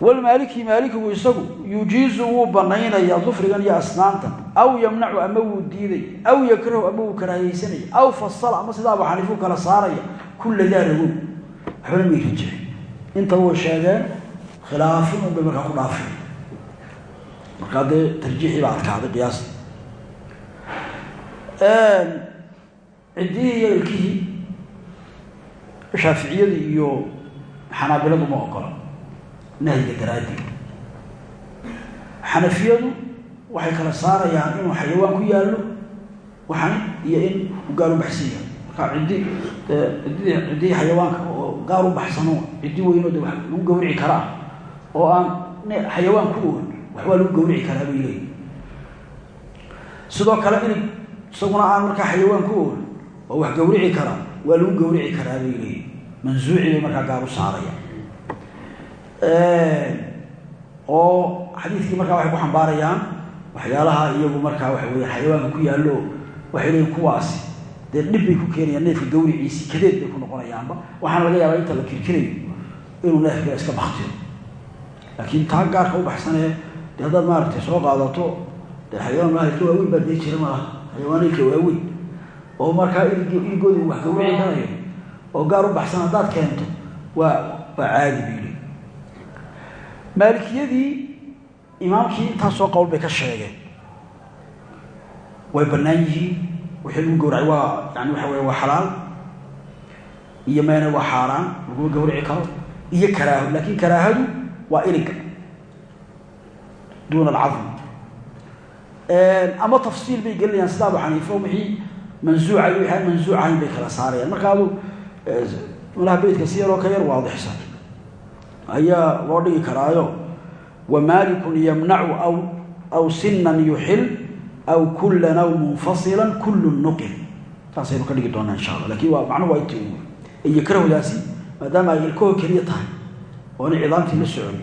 walmaaliki maalikigu isagu yujiizu wuu banaynayaa dufrigan iyo asnaantan. Aw yamnacu ama wuu diiday. Aw yakrahu ama wuu karaahaysanaya aw fasala ama sida abu xaniifa u kala saaraya kulla daaragow waxbana mayka jirin intaba way sheegeen khilaafin un bay markaa ku dhaafeen. Markaa dee tarjiixii baa adkaaday qiyaasta ciddihii iyo ilkihii shaaficiyadii iyo xanaabiladu ma ogola. Nahyiga daraadii xanafiyadu waxay kala saarayaan inuu xayawaan ku yaallo waxan iyo in gaar u baxsan yahay marka ciddi ciddii ciddihii xayawaanka oo gaar baxsano ciddi weynoo de wax lagu gawrici karaa oo aan xayawaan ku ool waxbaa lagu gawrici karaa bay leeyihi sidoo kale inig isaguna aan markaa xayawaan ku ool oo wax gawrici karaa waa lagu gawrici karaa bay leeyihi mansuuci bay markaa gaar u saaraya. Oo xadiidkii markaa waxay ku xambaarayaan waxyaalaha iyagu markaa waxa weye xayawaanka ku yaallo waxay leeyihiin kuwaasi dee dhib bay ku keenayaan neefka gawriciisii kadeed bay ku noqonayaanba. Waxaana laga yaabaa inta la kirkirayo inuu neefka iska baktiyo laakiin taa gaarka u baxsanee dee haddaad maaragtay soo qaadato dee xayawaan maaha waaweyn baa dee jira maaha. Xayawaan ilka waaweyn oo markaa iligooda wax gawrici karayo oo gaar u baxsan haddaad keento waa waa caadi bayli maalikiyadii imaamkii intaasoo qowl bay ka sheegeen. Way bannaan yihiin wixii lagu gawracay waa yani waxa wey waa xalaal. Iyo meene waa xaaraan laguma gawrici karo. Iyo karaaho laakin karaahadu waa iliga duuna alcadm ama tafsiil bay gelinayaan sida abu xaniifa mansuuca iyo wixii aan mansuuc ahayn bay kala saarayaan. Marka adu malaha beytka si yaroo ka yar waadixsan ayaa loo dhigi karaayo wamalikun yamnacu aw aw sinan yuxil aw kulan aw munfasilan kullu nuqil. Saasaynu ka dhigi doonaa insha allah. Lakin waa macnuhu waa inti iyo karahdaasi maadaama ay ilkahoo keliya tahay oona cidaamtii la socon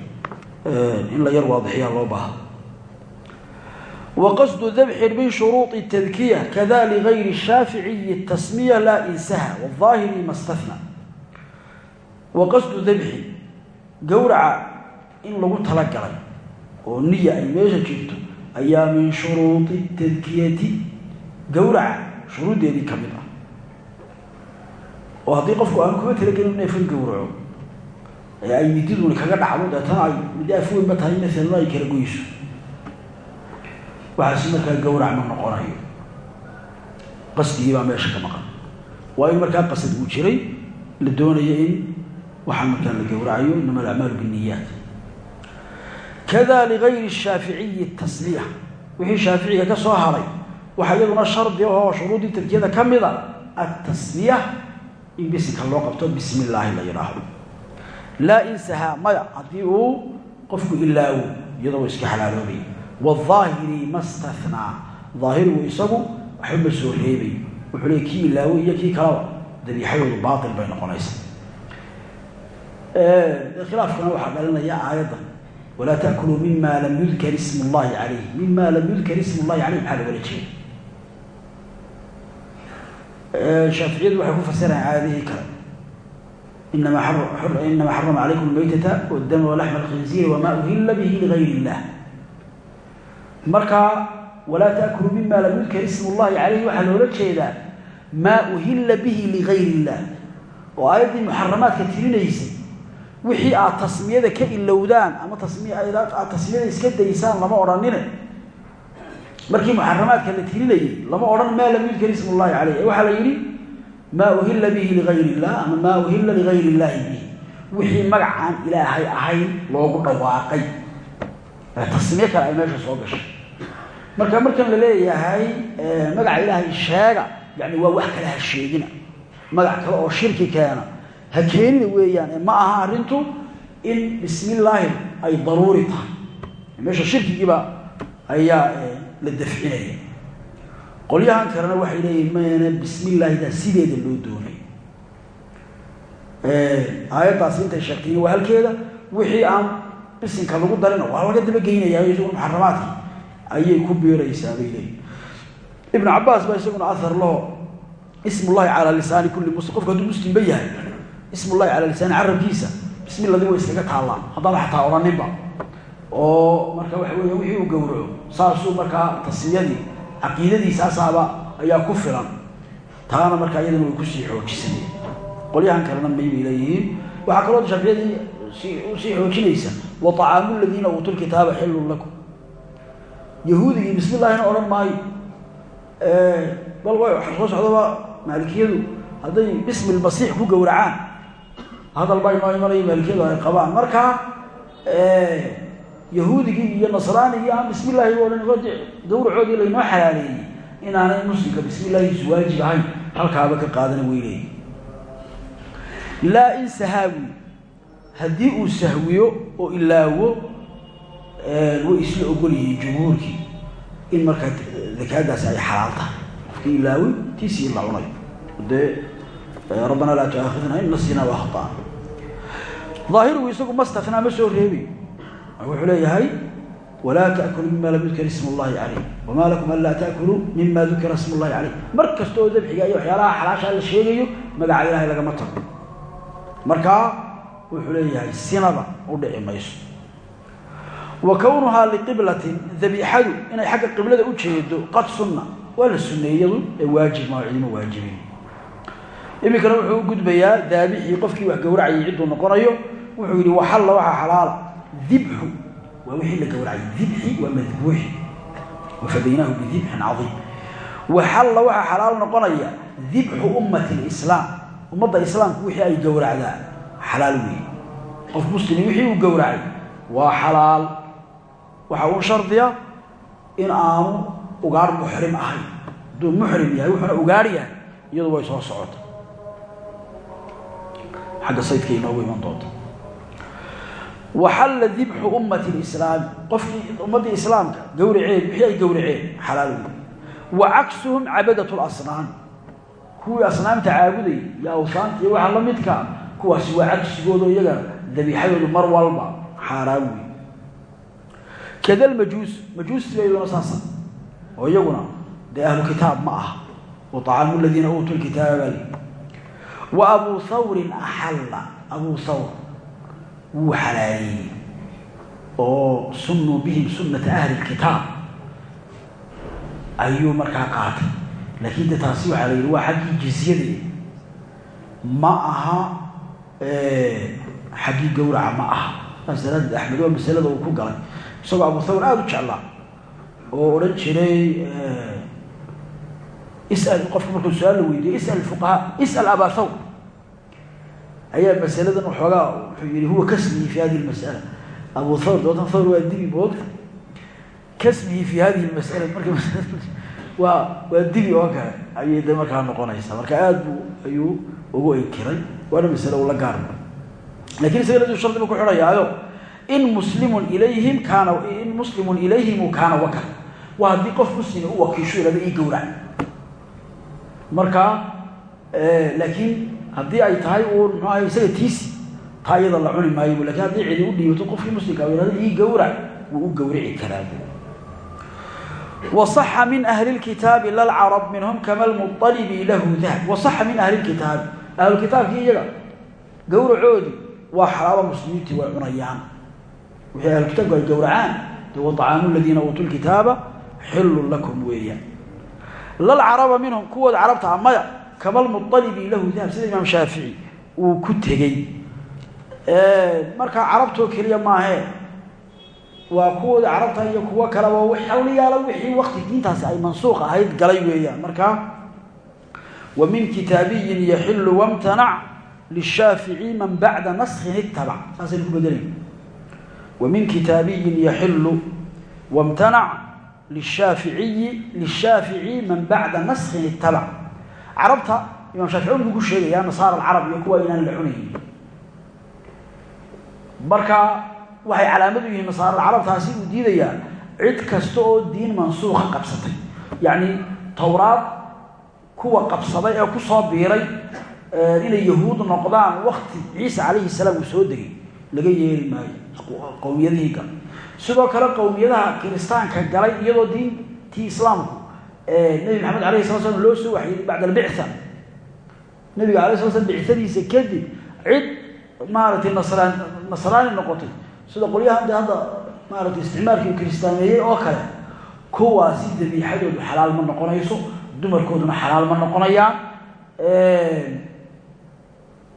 in la yar waadixiyaa loo baaha waqasdu dabxin min shuruuطi tadkiya kada ligayri shaaficiyi tasmiya laa insaha wاظaahiri ma stahna waqasdu dabxin gowraca in lagu talagalay oo niya ay meesha jirto ayaa min shuruudi tadkiyati gowraca shuruuddeedii ka mid ah oo haddii qofku aan kuma talagelin neefan gowraco ee ay mididuna kaga dhacdo deetana ay midi afweynba tahay maalan ay kala goyso waxaasi markaa gowrac ma noqonayo. Qasdigii baa meesha ka maqan. Waa in markaa qasad uu jiray la doonayo in waxaan markaa la gowracayo inama alacmaalu binniyaat. Kada ligayri shaaficiyi tasmiya wixii shaaficiga ka soo haray waxaa iyaduna shardi ahoo shuruuddii tarkiyada ka mida atasmiya in bisinka loo qabto bismi illaahi la yidhaahdo laa insahaa maya haddii uu qofku ilaawo iyadoo iska xalaaloobay wاahiri ma stanaa aahirigu isagu waxba ma soo reebay wuxuu le kii ilaawo iyo kii kalaba dabiixadoodu baail bay noqonaysa khilaafkana waxaa dhalinaya aayadda walaa takuluu mima lam yudkar ism llahi alayh mima lam yudkar ism llahi aleyh maxaa logala jeeda shaaficiyadu waxay ku fasirayaan aayadihii kale inamaa xarama calaykum maytata wdama walaxma alkhinziir wamaa uhila bihi ligayr illah markaa walaa taakulu mima lam yudkar ismu llahi calayhi waxaa loola jeedaa maa uhilla bihi ligayr illah oo aayaddii muxaramaadka tirinaysay wixii aad tasmiyada ka ilowdaan ama aad tasmiyada iska daysaan lama odhanine. Markii muxaramaadka la tirinayay lama odhan maa lam yudkar ismu llahi calayh waxaa la yidhi maa uhilla bihi ligayr illah ama maa uhilla ligayr illaahi bihi. Wixii magac aan ilaahay ahayn loogu dhawaaqay. Ee tasmiye kale ay meesha soo gashay marka markan la leeyahay magaca ilaahay sheega yani waa wax kale ha sheegina. Magac kale oo shirki keena. Ha keenina weeyaan ma aha arrintu in bismillaahi ay daruuri tahay. Meesha shirkigiiba ayaa la dafcinaya. Qolyahan kalena waxay leeyihiin mayna bismillaahidaa sideeda loo doonay. Aayaddaasi intay sheegtay waa halkeeda wixii aan bisinka lagu darina waa laga dabageynaya isaguna muxaramaadkii ayay ku biiraysaa bay leeyihiin ibnu cabaas baa isaguna ahar laho ismullahi calaa lisaani kulli muslim qofku hadduu muslimba yahay. Ismullahi calaa lisaani carabkiisa bismilladii way iskaga taallaa haddaba xataa oo marka waxa weya wixii uu gowraco saasuu markaa tasmiyadii caqiidadiisaasaaba ayaa ku filan. Taana markaa iyadana way ku sii xoojisaneen qolyahan kalena may bay leeyihiin. Waxaa kaloo shaaficiyadii sii xoojinaysa wa طacaamu ladiina uutuu lkitaaba xilun lakum yahuudigii bismi llaahina odhan maayo. Bal way soo socdaba maalikiyadu hadday bismi lmasiix ku gowracaan. Hadal baa inoo imanaya maalikiyadu ay qabaan. Marka yahuudigii iyo nasraanigii aan bismi llahi odhan gawracoodii laynoo xalaaleeyey inaanay muslimka bismi llaahiisu waajib ahayn halkaaba ka qaadana weyleey laa in sahaawi haddii uu sahwiyo oo ilaawo way isla ogol yihiin jumhuurkii in markaa akaadaasi ay xalaal tahay. Qofkii ilaawi tiisii la cunay. Dee rabbanaa laa tuaakhidna in nasinaa ahaaan aahirugu isagu mastafnaa ma soo reebi. Wuxuu leeyahay walaa takuluu mima lam yudkar ism اllahi caleyh wamaa lakum an laa taakuluu mima dukira ism اllahi caleyh mar kasta oo dabxiga iyo waxyaalaha xalaashaa la sheegayo magaca ilaahay lagama tago. Markaa wuxuu leeyahay sinaba u dhici mayso wa kownuhaa liqiblatin dabiixadu inay xagga qiblada u jeedo qad sunna. Waa la suneeyadu ee waajib maa cidima waajibin. Iminkana wuxuu u gudbayaa daabixii qofkii wax gowracayay cidduu noqonayo. Wuxuu yidhi waxalla waxaa xalaala. Dibxu waa wixii la gowracay dibxi waa madbuuxi. Wafadaynaahu bidibxin cadiim. Waxalla waxaa xalaal noqonaya dibxu ummati lislaam ummadda islaamku wixii ay gowracdaa xalaal weeye qof muslimi wixii uu gowracay waa xalaal waxa uu shardiya in aanu ugaar muxrim ahayn hadduu muxrim yahay wuxuuna ugaar yahay iyadu way soo socota. Xagga saydka inoogu iman doonta waxalla dibxu ummati lislaami qofkii ummaddii islaamka gowraceed wixii ay gowraceen xalaal wey wa caksuhum cabadat lasnaam kuwii asnaamta caabudayay iyo awsaanta iyo waxaa la midkaa kuwaasi waa cagsigoodo iyaga dabiixadoodu mar walba kada lmajuus majuusi ba iyaduna saasa oo iyaguna dee ahlu kitaab ma aha wa طacaamu ladiina uutuu lkitaaba bali wa abuu hawrin axalla abuu hawr wuu xalaaleeyey oo sunnuu bihim sunnata ahli kitaab ayuu markaa qaatay laakiin de taasi waxaa la yidhi waa xaggii jizyadii ma aha xaggii gowraca ma aha saas daraaddeed axmed waa masalada uu ku galay isagoo abu thawr aada u jeclaa oo odhan jiray isal qofka markuu su'aal la weydiiyo isal fuqahaa isal abaa thawr ayaa masaladan waxoogaa wuxuu yihi huwa kasmihi fi hadihi lmasala. Abu thawr dootan thawr waa dibi moogta kasmihi fi hadihi lmasala marka waa waa dibi oo kale. Ayay de markaa noqonaysaa. Marka aada buu ayuu ugu enkiray waana masale ula gaarma laakiin isaga ladu shardiba ku xidhayaayo in muslimun ilayhim kaana in muslimun ilayhimu kaana wakal waa haddii qof muslima u wakiisho ilada ii gowrac marka laakiin haddii ay tahay uun muxuu ahay isaga tiisi taa iyada la cuni maayo lakin haddii cidi u dhiibato qofkii muslimka yihahdo ii gowrac wuu u gowrici karaa waصaxa min ahli اlkitaabi lalcarab minhum kama lmuطalibi lahu dahab waصaxa min ahli اlkitaabi ahlukitaabkii iyaga gowracoodii waa xalaalo muslimiintii way cunayaan wixii ahlukitaabku ay gowracaan de waطacaamu ladiina uutuu lkitaaba xilun lakum weeyaan. Lalcaraba minhum kuwooda carabta a maya kama lmuطalibi lahu dahab sida imaam shaafici uu ku tegey. Markaa carabtoo keliya maahee waa kuwooda carabta iyo kuwo kaleba hawliyaala wixii wakti diintaasi ay mansuuq ahayd galay weeyaan. Markaa wa min kitaabiyin yaxilu wamtanac lishaafici man bacda naskhin itabac saasaynu ku bedelay wa min kitaabiyin yaxilu wamtanac lishaaficiyi lishaafici man bacda naskhin itabac carabta imaam shaafici wuxuu ku sheegayaa nasaara alcarab iyo kuwa inaan la cunayn marka waxay calaamad u yihiin nasaarada carabtaasi uu diidayaa cid kasta oo diin mansuuqa qabsatay. Yacni towraad kuwa qabsaday ee ku soo biiray inay yahuud noqdaan wakti ciise calayhi salaam uu soo degay laga yeeli maayo qowmiyadihii sidoo kale qowmiyadaha kiristaanka galay iyadoo diintii islaamku nebi maxamed alayhi sala slam loo soo waxyeeyey bacda albictha. Nebiga alay sala slam bicadiisa kadib cid maaragtay nasraan nasraani noqotay. Sida qolyahan hadda maaragtay isticmaalkii u kiristaameeyey oo kale kuwaasi dabiixadoodu xalaal ma noqonayso dumarkooduna xalaal ma noqonayaan.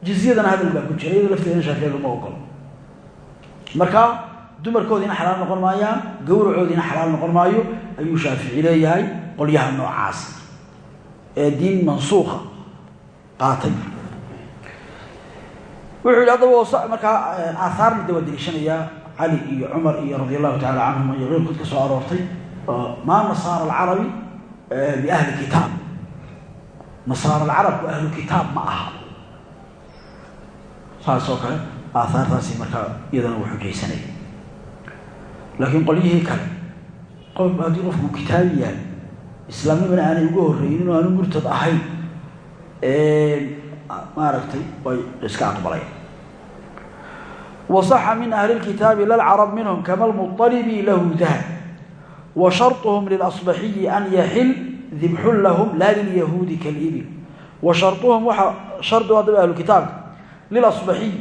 Jizyadana hadal baa ku jira iyado lafteedana shaafiya lama ogolo marka dumarkoodiina xalaal noqon maayaan gawracoodiina xalaal noqon maayo ayuu shaafici leeyahay qolyaha noocaas ee diin mansuuqa qaatay. Wuxuu yidhi haddaba markaa aahaarna de waa deliishanayaa cali iyo cumar iyo radi allahu tacala canhum iyo keyrkood ka soo aroortay maa nasaara alcarabi biahli kitaab. Nasaara alcarabku ahlu kitaab ma aha. Saas oo kale aahaartaasi markaa iyadana uu xujaysanaya laakiin qolyihii kale qof haddii qofku kitaabi yahay islaamnimana aanay uga horreynin oo aanu murtad ahayn maaragtay way iska aqbalay waصaxa min ahli اlkitaabi lalcarab minhum kama lmuطalibi lahu dahab wa sharطuhum lilasbaxiyi an yaxil dibxun lahum laa lilyahuudi kalibil wa sharطuhum waxaa shardigu haddaba ahlukitaabka lilasbaxiy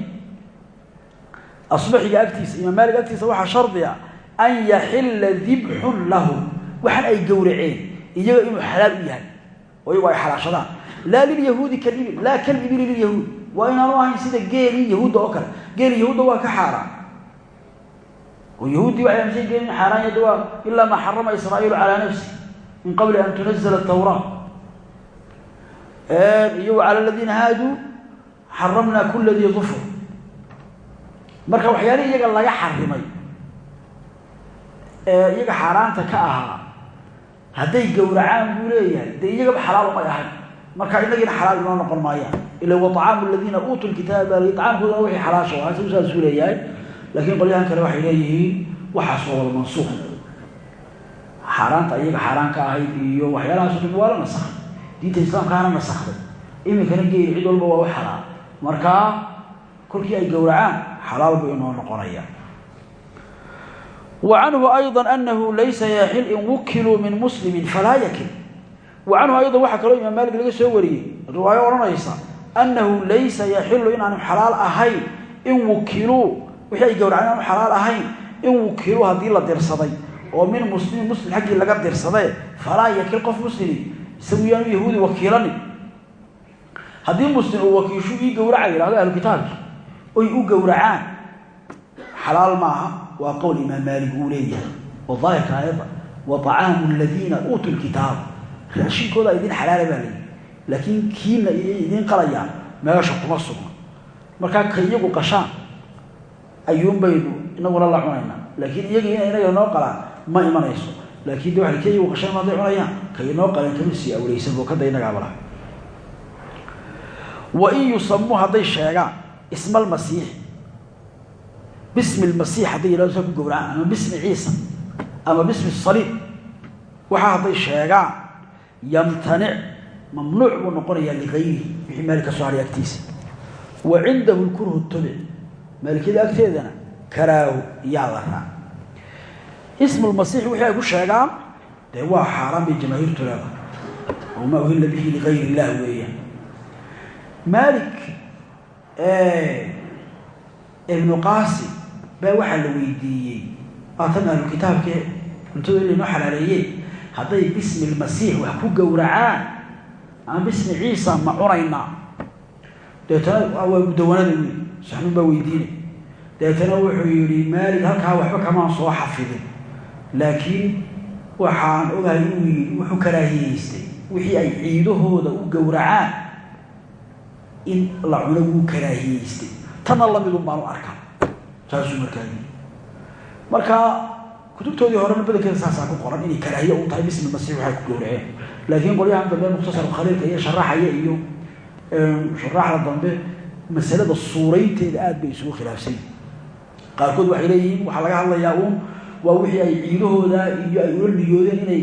asbaxiga agtiisa imaam maalik agtiisa waxaa shardiga an yaxila dibxun lahum. Waxan ay gowraceen iyaga inuu xalaal u yahay. Oo iyagu ay xalaashadaan. Laa lilyahuudi kalibil laa kalibili lilyahuud waa inaanu ahayn sida geelii yahuudda oo kale. Geeli yahuudda waa ka xaaraan. Oo yahuuddii waxay aaminsan geelin xaaraan yadda waa ilaa maa xarama israa'iilu calaa nafsi min qabli an tunazla tawraa iyo wacala aladiina haaduu xaramnaa kula dii dufur marka waxyaalihii iyaga laga xarimay ee iyaga xaaraanta ka ahaa hadday gowracaan buu leeyahay. Dee iyagaba xalaal umay ahayn. Marka inagiina xalaal inoo noqon maayaan. Ila waطcaamu aladiina uutuu lkitaaba baa acaamkoodana wixii xalaasha si saasuu leeyahay. Laakiin qolyahan kale waxay leeyihiin waxaas waa wada mansuuq xaaraanta iyaga xaaraan ka ahayd iyo waxyaalahaas dhan waa la nasakhay. Diinta islaamkaana nasakday iminkana geeli cid walba waa u xalaal. Markaa kolkii ay gowracaan xalaal buu inoo noqonaya. Wa canhu ayضa anahu laysa yaxil in wukiluu min muslimi falaa yakil. Wa canhu ayضa waxaa kaloo imaam maalik laga soo wariyey riwaayo odhanaysa annahu laysa yaxilu inaanu xalaal ahayn in wukiluu wixii ay gowracaan inaanu xalaal ahayn in wukiluu haddii la dirsaday oo min muslimin muslim xaggii laga dirsadee falaa yakil qof muslimi isagu yaanu yahuudi wakiilani. Haddii muslim uu wakiishu ii gowraca yidhahdo ahlu oy u gowracaan. Xalaal maaha waa qowl imaam maalik uu leeyahay. Oo daahirka aayadda wa طacaamu aladiina uutuu lkitaaba raashinkooda idin xalaala baa leeyihi laakiin kiina idiin qalayaan meesha kuma sugna markaa ka iyagu qashaan ayuun baynu inaguna la cunaynaa laakiin iyagii ina inaga noo qalaan ma imanayso. Laakiin de waa ka iyagu qashaan hadday cunayaan? Ka inoo qaleen kama sii awleysan oo isma almasiixi bismi lmasiix hadday yidhahdo saa ku gowracaan ama bismi ciisa ama bismi saliib waxaa hadday sheegaan yamtanic mamnuuc buu noqonayaa ligayrihi wixii maali ka soo haray agtiisa wa cindahu lkurhu tubic maalikiyada agteedana karaaho iyaa la raa ismulmasiix wixii ay ku sheegaan dee waa xaaraan bay jamaahiirtu leedahay. Oo maa uhilla bihi ligayr illah weeyaan. Maalik ibnu qaasim baa waxaa la weydiiyey. Waatan ahlu kitaabkee cuntadu inay noo xalaaleeyeen. Hadday bismi lmasiix wax ku gowracaan ama bismi ciisa ma cunaynaa deetana waa mudawanada wey saxnuun baa weydiinay. Deetana wuxuu yihi maalig halkaa waxba kamaan soo xafidin. Laakiin waxaan ogahay inuu yidhi wuxuu karaahiyeystay wixii ay ciidahooda u gowracaan in la cuno wuu karaahiyeystay. Tanna lamidun baan u arkaa. Saasuu markaa yii marka kutubtoodii horena badankeeda saasaa ku qoran inay karaahiye u tahay bismi masiix waxay ku gowraceen laakiin qolyahan dambe mukhtasar khaliilka iyo sharaxaya iyo shuraaxda dambe masalada suuraynteeda aad bay isugu khilaafsan qaarkood waxay leeyihiin waxaa laga hadlayaa uun waa wixii ay ciidahooda iyo ay ula niyoodeen inay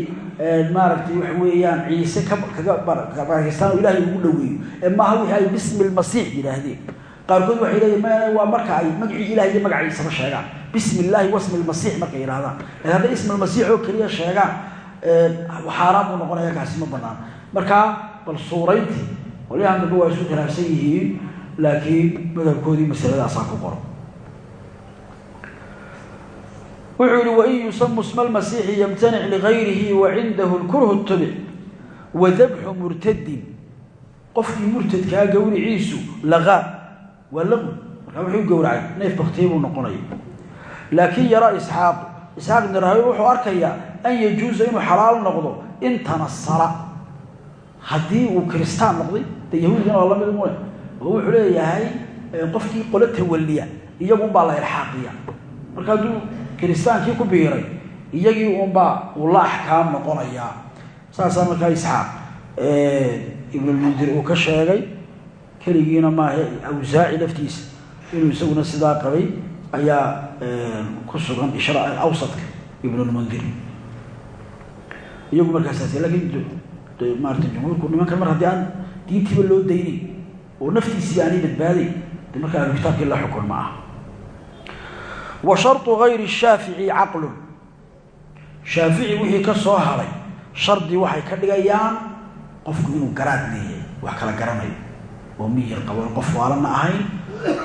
maaragtay waxa weeyaan ciise ka kaga barakeystaan oo ilaahay ugu dhaweeyo ee maaha wixii ay bismi lmasiix yidhaahdeen qaarkood waxay leeyihiin ma waa marka ay magacii ilahay iyo magac ciisaba sheegaan. Bismi illaahi wasmi lmasiix markay yidhahdaan laakiin hadday ismi lmasiix oo keliya sheegaan xaaraan buu noqonaya kaasi ma banaan. Markaa bal suurayntii qolyahan dambe waa isku khilaafsan yihiin laakiin madhabkoodii masaladaasaa ku qoran wuxuu yihi wain yusamu sma lmasiixi yamtanic ligayrihi wacindahu lkurhu tubic wadabxu murtadin qofkii murtadkaa gawriciisu laqaa waa laqwi markaa wuxuu gowracay neef baktiye buu noqonaya. Laakiin yara isxaaq isxaaq ibn rahawi wuxuu arkayaa an yajuusa inuu xalaal noqdo in tanasara haddii uu kiristaan noqday dee yahuudina waa la mid mule oo wuxuu leeyahay qofkii qolo ilxaaqiya. Marka hadduu kiristaankii ku biiray iyagii unbaa uu la axkaam noqonayaa saasaa markaa isxaaq ibnulmundir uu ka sheegay keligiina maaha awsaaci laftiisa inuu isaguna sidaa qabay ayaa ku sugan awsadka ibnulmundir iyagu markaasaas laakiin maarata jumhuurku nimankan mar haddii aan diintiiba loo daynayn oo naftiisii aanay badbaaday de marka ahlu kitaabkii la xukun ma aha wa sharطu gayri shaafici caqlun shaafici wixii ka soo haray shardi waxay ka dhigayaan qofku inuu garaad leeyahay wax kala garanayo. Oo miyir qabo qof waalana ahayn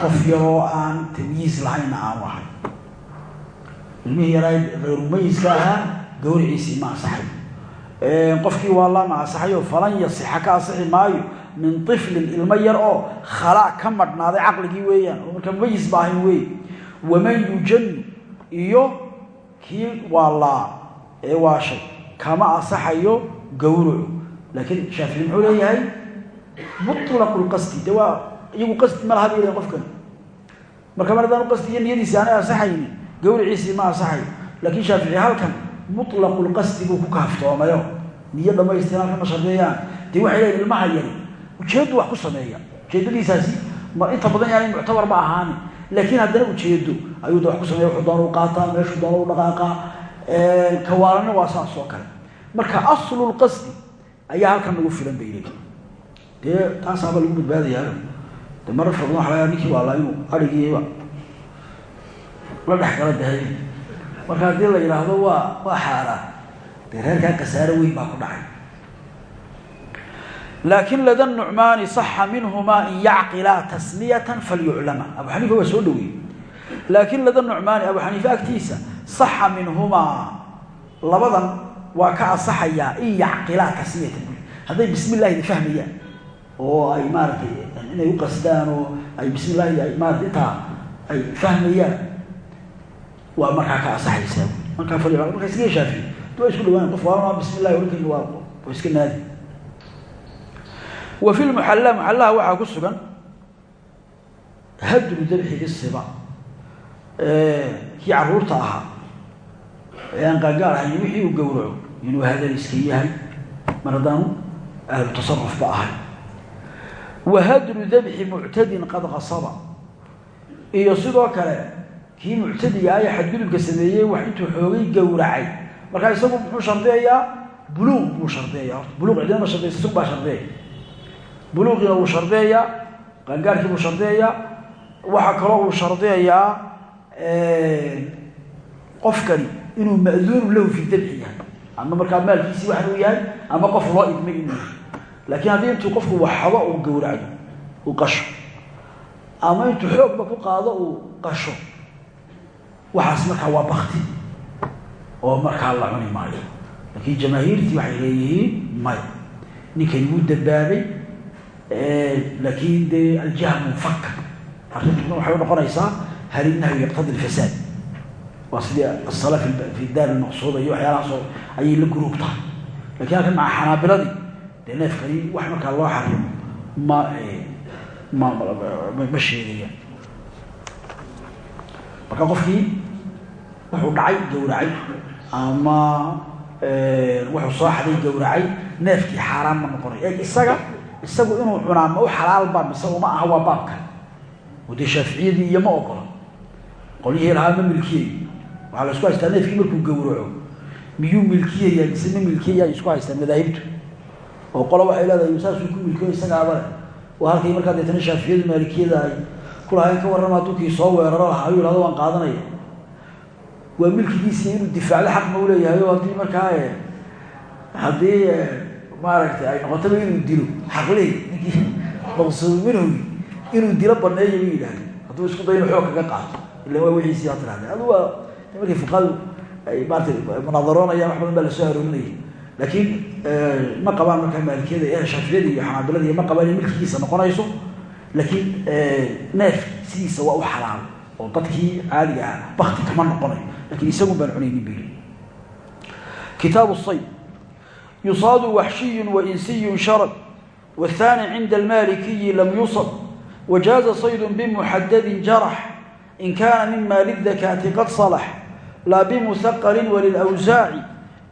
qof yaroo aan tamyiis lahaynna aanu ahayn ilmihii yaraa hayrumayiska ahaa gawriciisii ma asaxay qofkii waala ma asaxayo falan yasixa ka asixi maayo min iflin ilmo yar oo khalaa ka madhnaaday caqligii weeyaan oo markaa mumayis ba waman yujanu iyo kii waalaa ee waashay kama asaxayo gawrucu laakiin shaafici muxuu leeyahay mutlaqu lqasdi de waa iyagu qasdi ma laha bay qofkan marka mar haddaan qasdi iyo niyadiisi aanay asaxaynin gawriciisii ma asaxayo laakiin shaafici halkan mutlaqu lqasdi buu ku kaaftoomayo niyo dhamaystiran ma shardeeyaan dee waxay leeyihiin ilmaha yari ujeeddu wax ku sameeya ujeeddadiisaasi ma inta badan yaanay muctabar ma ahaani laakiin haddana ujeedo ayuu da wax ku sameeya wuxuu doona u qaataa meeshuu doona u dhaqaaqaa kawaalana waa saas oo kale. Marka aslulqasdi ayaa halkan nagu filan bay leeyihiin dee taasaaba lagu badbaadayaa de marar fara badan laga ninkii waalaa inuu arigiiba la dhex gala dahay. Marka haddii la yidhaahdo waa waa xaaraan. Dee reerkaa kasaaro weyn baa ku dhacay laakin lada nucmaani saxa minhumaa in yacqilaa tasmiyatan falyuclama. Abu xaniifa waa soo dhaweeyey laakin lada nucmaani abu xaniife agtiisa saxa minhumaa labadan waa ka asaxayaa in yacqilaa tasmiyatan. Hadday bismi illahida fahmayaan oo ay maaratay inay u qasdaan oo ay bismi illahi ay maarata intaa ay fahmayaan waa markaa ka asaxaysaa. Markaa markaa iskaga shaafiye isku qof waa illahi iska naadi wa fi lmuxalla muxallaha waxaa ku sugan. Hadru dabxi lisiba kii carruurta ahaa ee aan qaangaar ahayn wixii uu gowraco inuu hadal iska yahay mar haddaanu ahlu tasarufba ahay. Wa hadru dabxi muctadin qad qasaba iyo sidoo kale kii muctadiga aya xadgudubka sameeyey wax intuu xoogay gowracay. Markaa isagu muxuu shardiyayaa buluuq buu shardiyayaa horta buluuq cidinama shardiyaysa isag baa shardiya buluuqiina wuu shardiyayaa qaangaarkii buu shardiyayaa waxaa kaloo uu shardiyayaa qofkani inuu ma'duunu lahu fi dabxi yahay. Ama markaa maalkiisii waxan uu yahay ama qof loo idmay inuu yahay. Laakiin haddii intuu qofku waxdo uu gowraco uu qasho ama intuu xoogba ku qaado uu qasho waxaas markaa waa bakti oo markaa la cuni maayo. Laakiin jamaahiirtii waxay leeyihiin maya ninkani wuu dambaabay laakiin dee aljiha munfaka arrintuna waxay unoqonaysaa hal innahu yaqtadi lfasaad waa sidii asala fi daar lmaqsuuda iyo waxyaalahaasoo ayay la guruub tahay laakiin halkan maca xanaabiladii dee neefkani wax markaa loo xarimo ma ma ma sheegayaan marka qofkii wuxuu dhacay gowracay ama wuxuu soo xaday gowracay neefkii xaaraan ma noqonay. E isaga isagu inuu cunaa ma u xalaalba mise uma aha waa baabka. Oo dee shaaficiyadii iyo ma ogola. Qolyihii lahaa ma milkiyay waxaa la isku haystaa neefkii markuu gowraco. Miyuu milkiyaya mise ma milkiyaya ay isku haystaan madaahibtu. Oo qola waxay leedahay saasuu ku milkiyo isagaabale waa halkay markaa deetana shaaficiyadu maalikiyada ay kulahayn ka warrama hadduu kii soo weeraro lahaa ayuu ihahdo waan qaadanaya. Waa milkigiisii inuu difaacdo xaq ma uleeyahay oo haddii markaa haddii maaragtay ay noqotaba inuu dilo. Xaqley ninkii inuu dilo baneeya u yidhahda hadduu isku dayo xoog kaga qaato. Ila waa wixiisii ha tirahda adu waa markay fuqahadu ay maarata munaadaroonayaan wax badan baa la soo aroorinaya laakiin ma qabaan markaa maalikiyada ee shaaficiyada iyo xanaabilada iyo ma qabaan in noqonayso. Laakiin neef sidiisa waa u xalaal oo dadkii caadiga ah bakti kama noqonayo. Lakin isagun baan cunaynin bili kitaabu sayd yusaadu waxshiyu wainsiyu sharad wاthani cinda almalikiyi lam yusab wajaaza saydu bimuxadadin jarax in kana mima lidakaati qad salax laa bimuhaqalin walilawsaaci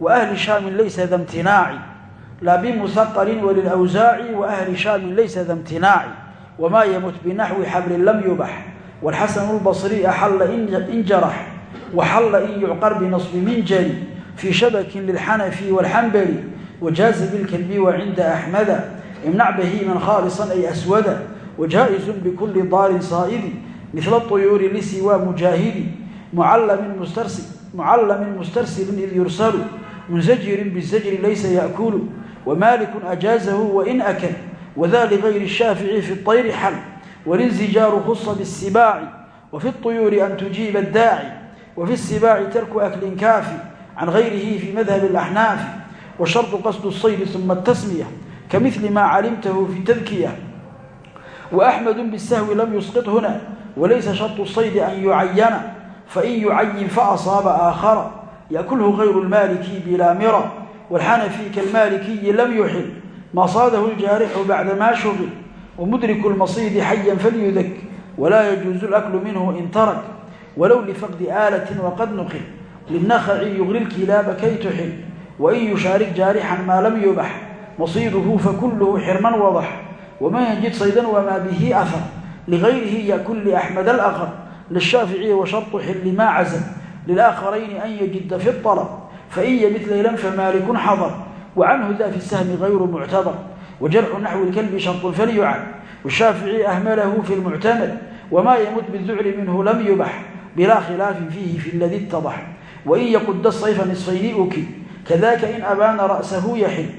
waahli shaamin laysa da mtinaaci laa bimuhaqalin walilawsaaci waahli shaamin laysa da mtinaaci wma ymut binaxwi xablin lam yubax wاlxasanu اlbصri axalla in jarax waxalla in yucqar binصbi minjali fii shabakin lilxanafi wاlxambali wajaaza bilkalbi wacinda axmada imnac bahiiman khaalصa ay aswada wajaaئizu bkuli daarin saa'idi mila الطuyuuri lisiwa mujaahidi mucallamin mustarsilin id yursalu munzajirin bالzajri laysa yaأkulu wmaliku ajaazahu wain akl wda ligayr الshaafici fi الطayr xal walinzijaaru khuصa bالsibaaci wafi الطuyuuri an tujiiba اdaaci wafi الsibaaci tarku aklin kaafi can gayrihi fi madhab الأxnaafi washarطu qasd الصaydi ثuma الtasmiya kamili ma calimtahu fi tadkiya وأxmd bالsahwi lam yusqط huna walaysa sharط الصaydi an yucayana fain yucayin faaصaaba aakhara yaأkulhu غayr الmaliki bila mira wاlxanafi kaاlmalikiyi lam yuxil ma saadahu ljaarixu bacda ma shugil wamudriku lmasiidi xayan falyudak walaa yajuuzu laklu minhu in tarak walow lifaqdi aalatin waqad nuqil linakhaci yugri lkilaaba kay tuxil wain yushaarik jaarixan maa lam yubax nasiibuhu fakuluhu xirman wadax waman yajid saydan wamaa bihi ahar ligayrihi yakun liaxmed alaqar lishaaficiyi washarطu xilli maa casab lilaakarayni an yajida fi alab fain yabit leylan famaalikun xadar wacanhu da fi sahmi gayru muctabar wajarxu naxwi lkalbi sharطun falyucad washaaficiyi ahmalahu fi lmuctamad wmaa yamut bizucri minhu lam yubax bilaa khilaafin fiihi fi ladi ittabax wain yaquda sayfa nisfayni uki kdaka in abaana ra'sahu yaxil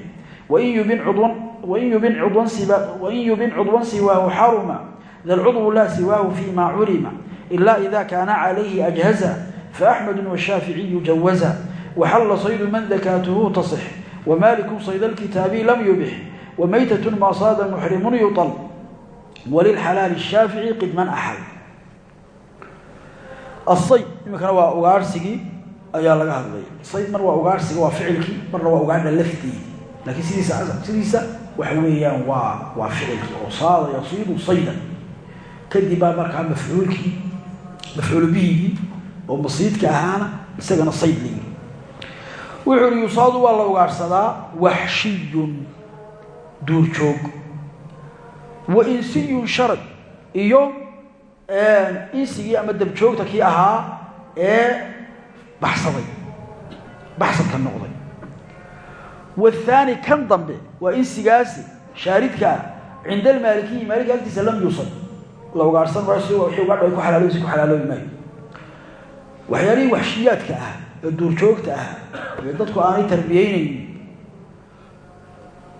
wain yubin cudwan siwaahu xaruma dalcudw laa siwaahu fi ma culima ila ida kaana calayhi ajhaza faaxmedu washaaficiyu jawaza waxalla saydu man dakaatuhu tasix wamaaliku sayda alkitaabi lam yubix wamaytatu maa saada muxrimun yual walilxalaali shaafici qidman axal asayd imikana waa ugaarsigii ayaa laga hadlay. Sayd mar waa ugaadhsiga waa ficilkii marna waa ugaadha laftii. Laakiin sidiisa sidiisa waxa weeyaan waa waa ficilkii oo saada yasiibu saydan kadib baa markaa mafcuulkii mafcuul bihigii oo masiidka ahaana isagana sayd la yiri wuxuu uhi yusaadu waa la ugaadhsadaa waxshiyun duurjoog. Wa insiyun sharag iyo insigii ama dabjoogta kii ahaa ee baxsaday baxsadka noqday. Waathaani kan dambe waa insigaasi shaaridka ah cinda almaalikiyi maaligka agtiisa lam yusad la ugaarhsan maayo si wixii ugaadha ay ku xalaaloobaysa ku xalaaloobi maayo waxyaalihii waxshiyaadka ah ee duurjoogta ah ee dadku aanay tarbiyeynaynin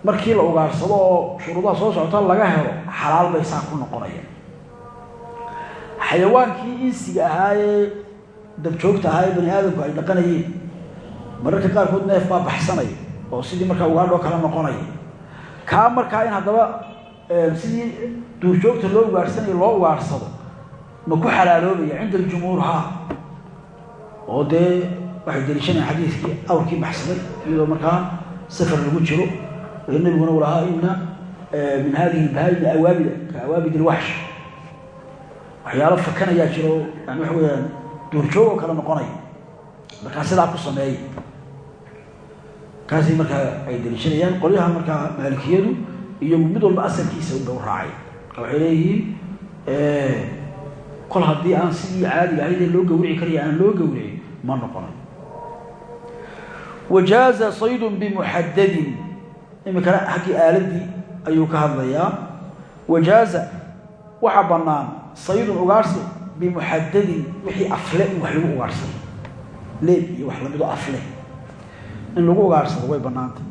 markii la ugaarsado oo shuruudaha soo socota laga helo xalaal bay saa ku noqonayaan xayawaankii insiga ahaa ee dabjoogta ahaa ee bani aadamku ay dhaqanayeen. Mararka qaarkood neef baa baxsanaya oo sidii markaa ugaadhoo kale noqonaya kaa markaa in haddaba sidii duurjoogta loo ugaadhsanayo loo ugaadhsado ma ku xalaaloobaya cinda aljumhuur haa oo dee waxay deliishanayaan xadiidkii awrkii baxsaday iyadoo markaa safar lagu jiro. Ee nabiguna u lahaa ina min hadihi lbahaimi awaabida ka awaabid ilwaxsh waxyaalo fakanayaa jiro yani waxa weyaan duurjoog oo kale noqonaya markaa sidaa ku sameeya kaasi markaa ay deliishanayaan qolyaha markaa maalikiyadu iyo mid walba asalkiisa unba u raacay. Waxay leeyihiin kol haddii aan sidii caadiga ahayd ee loo gawrici karaya aan loo gawricin ma noqonayo wajaaza saydun bimuxadadin iminkana xaggii aaladii ayuu ka hadlayaa. Wajaaza waxaa bannaan saydun ugaarsi bimuxadadin wixii afle in wax lagu ugaarhsado leeb iyo wax lamido afle in lagu ugaarhsado way bannaantay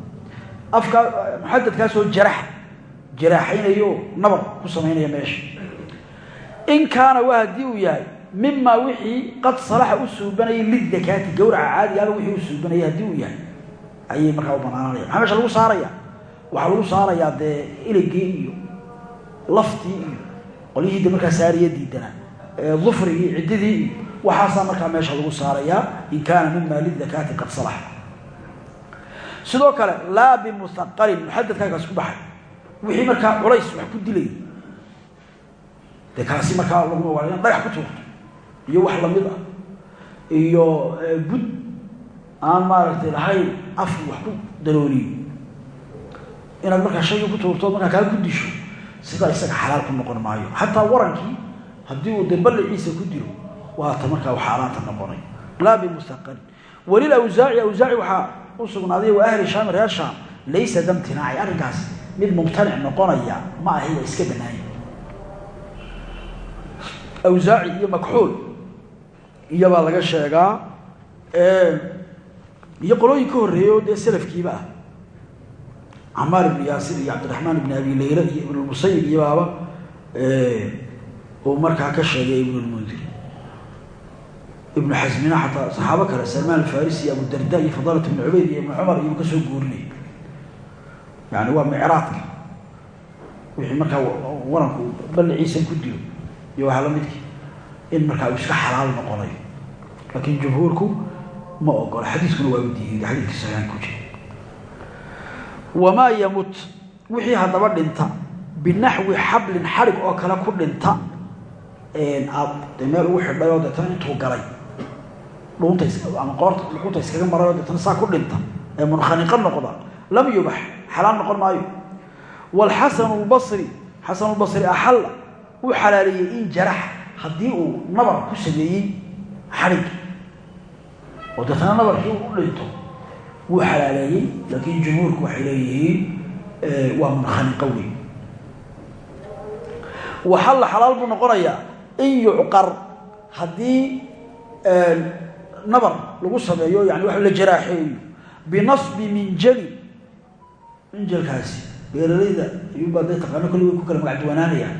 afkaa muxadadkaasoo jarax jaraaxaynayo nabar ku samaynaya meesha in kaana waa haddii uu yahay mimaa wixii qad salaxa u suubanayay lidakaati gawraca caadigaaba wixii u suubanayay haddii uu yahay ayay markaa u banaananaya maxaa meesha lagu saaraya waxaa lagu saarayaa dee dufrigii ciddidii iyo waxaasaa markaa meesha lagu saarayaa in kaana mima lidakaati qad salaxa sidoo kale laa bimuhaqalin muxadadkaagaas ku baxay. Wixii markaa culays wax ku dilay. Dee kaasi markaa laguma dhagax ku tuurto. Iyo wax la mid ah. Iyo bud aan maaragtay lahayn afku wax ku dalooliyo inaad markaa shayga ku tuurto markaa kaa ku disho sidaa isaga xalaal ku noqon maayo. Xataa warankii haddii uu dee balliciisa ku dilo waata markaa xaaraanta noqonay. Laa bimuhaqalin walil awsaaci waxaa u sugnaaday wa ahli shaam reer laysa damtinaaci arrinkaas mid mumtanic noqonaya ma ahi iska banaanya awsaaci iyo makxuul iyobaa laga sheegaa iyo qolooyin ka horreeyey oo salafkiiba ah. Camaar ibnu iyo cabdiraxmaan ibn abi leyla iyo ibnulmusayib iyo baaba uu markaa ka sheegay ibnulmundir ibnu xasmina xataa saxaabo kale salmaan alfarisi iyo abudarda iyo fadalat ibnu cubayd iyo ibnu cumar iyuu ka soo guurinay yani waa micraadka wixii markaa waranku balliciisan ku dilo. Iyo waxa la midki in markaa uu iska xalaal noqonayo laakiin jumhuurku ma ogola xadiiskuna waa u diiday xadiiskii saxiixan ku jira. Wamaa yamut wixii haddaba de meel ugu xidhay oo deetana intuu galay. Dhuunta ama qoorta luqunta iskaga maray oo deetana saa ku dhinta ee munkhaniqo noqda. Lam yubax xalaal noqon maayo. Waalxasanu lbasri xasanu lbasri axalla uu xalaaleeyey in jarax haddii uu nabar ku sameeyey xadhig oo deetana nabarkii u dhinto wuu xalaaleeyey laakiin jumhuurku waxay leeyihiin waa munkhaniqo wey waxalla in yucqar haddii nabar lagu sameeyo yani wax la jaraaxeeyo binasbi minjali minjalkaasi beeralayda ayuubaa day taqaano kolli way ku kala magac duwanaanayaan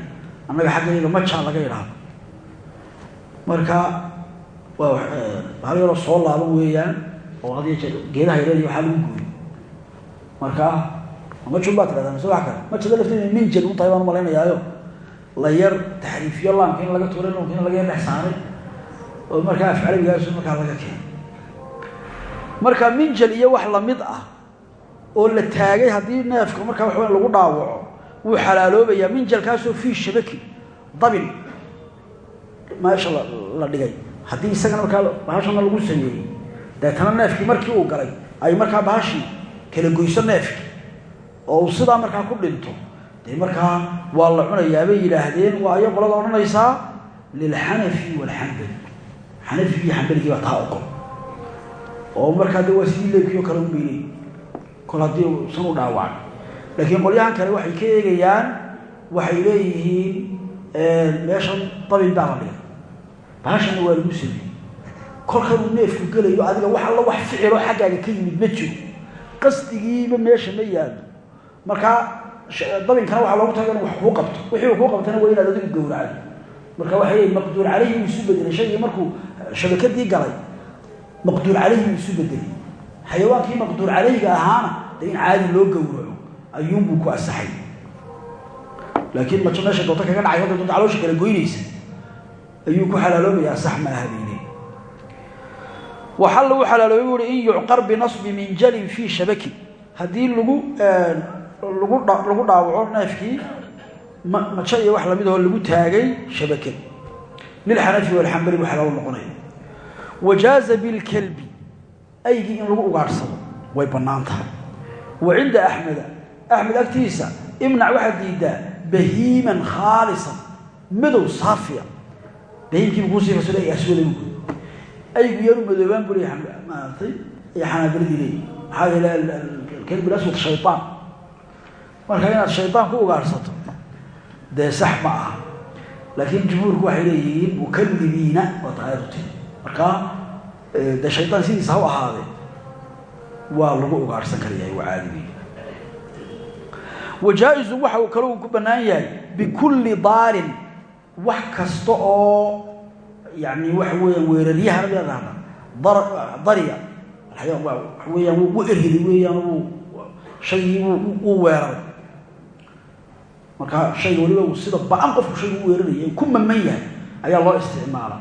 annaga xaggayga majaa laga idhaahdo marka waa hal yaroo soo laaban weeyaan oo jee geedaha yareediy waxaa lagu gooyo marka majun baa tidhahdaa mise wax kale. Majada lafteeda minjal un tahay baan umalaynayaayo la yar taxriifiyo laamka in laga tuuray loonka in laga yar dhex saaray oo markaa af carabigaasu markaa laga keenay marka minjal iyo wax la mid ah oo la taagay haddii neefka markaa waxawa lagu dhaawaco wuu xalaaloobayaa minjalkaasoo fii shabaki dabin. Meesha la dhigay. Haddii isagana markaa bahashana lagu sameeyey deetana neefkii markii uu galay ay markaa bahashii kala goyso neefkii oo uu sidaa markaa ku dhinto dee markaa waa la cunayaa bay yidhaahdeen waa ayo qolada odhanaysaa lilxanafi waalxambali xanafigii iyo xambaligii baa taa oqol oo markaa de waa sidii leebkii oo kale u meynay kol haddii usan u dhaawacay laakiin qolyahan kale waxay ka eegayaan waxay leeyihiin meeshan dabin baa la dhigay baashana waa lagu sameeyey. Kolkanuu neefku gelayo adiga wax alla wax ficilo xaggaaga ka yimid ma jiro. Qasdigiiba meesha ma yaalo markaa dabinkana waxaa loogu taga inu wax kuu qabto. Wixii uu kuu qabtana waa inaad adigu gowracdo. Marka waxay maqduur caleyhi uu isu bedelay shaygii markuu shabakadii galay maqduur caleyhi uu isu bedelay xayawaankii maqduur caleyhiga ahaana dee in caadi loo gowraco ayuunbuu ku asaxay laakiin majo meesha doonto kaga dhacay hadda doonto caloosha kala goynaysa. Ayuu ku xalaaloobayaa sax ma aha bayne waxaa lagu xalaaloobay bu uhi in yucqar binasbi minjalin fii shabakin haddii lagu lagu dhaawaco neefkii majo iyo wax la mid ahoo lagu taagay shabakad lilxanafi walxambali buu xalaalo noqonaya wajaaza bilkelbi aygii in lagu ugaadhsado way bannaan tahay wa cinda axmeda axmed agtiisa imnac waxaad diidaa bahiiman khaalisan madow saafiya. Bahiimkiiba kuusii fasilo ay aswada bu aygu yaanu madoobaan buri maaragtay iyo xanaabiladii leeyi maxaa yeele kelbi aswad shayaan marka inaad shaydaan ku ugaadhsato dee sax ma aha. Laakiin jumhuurku waxay leeyihiin mukalibiina waa taayadu tii markaa dee shaydaan sidiisa u ahaadee waa lagu ugaadhsan karayahay waa caadi wey wajaa-izu waxa uu kale uu ku bannaan yahay bikulli daarin wax kasta oo yani waxa weeyaan weeraryahana bay dhahda darya waxa weeyaan wuu erhiday weeyaan marka shayga waliba sida ba'an qofku shaygu u weeranaya ku maman yahay ayaa loo isticmaala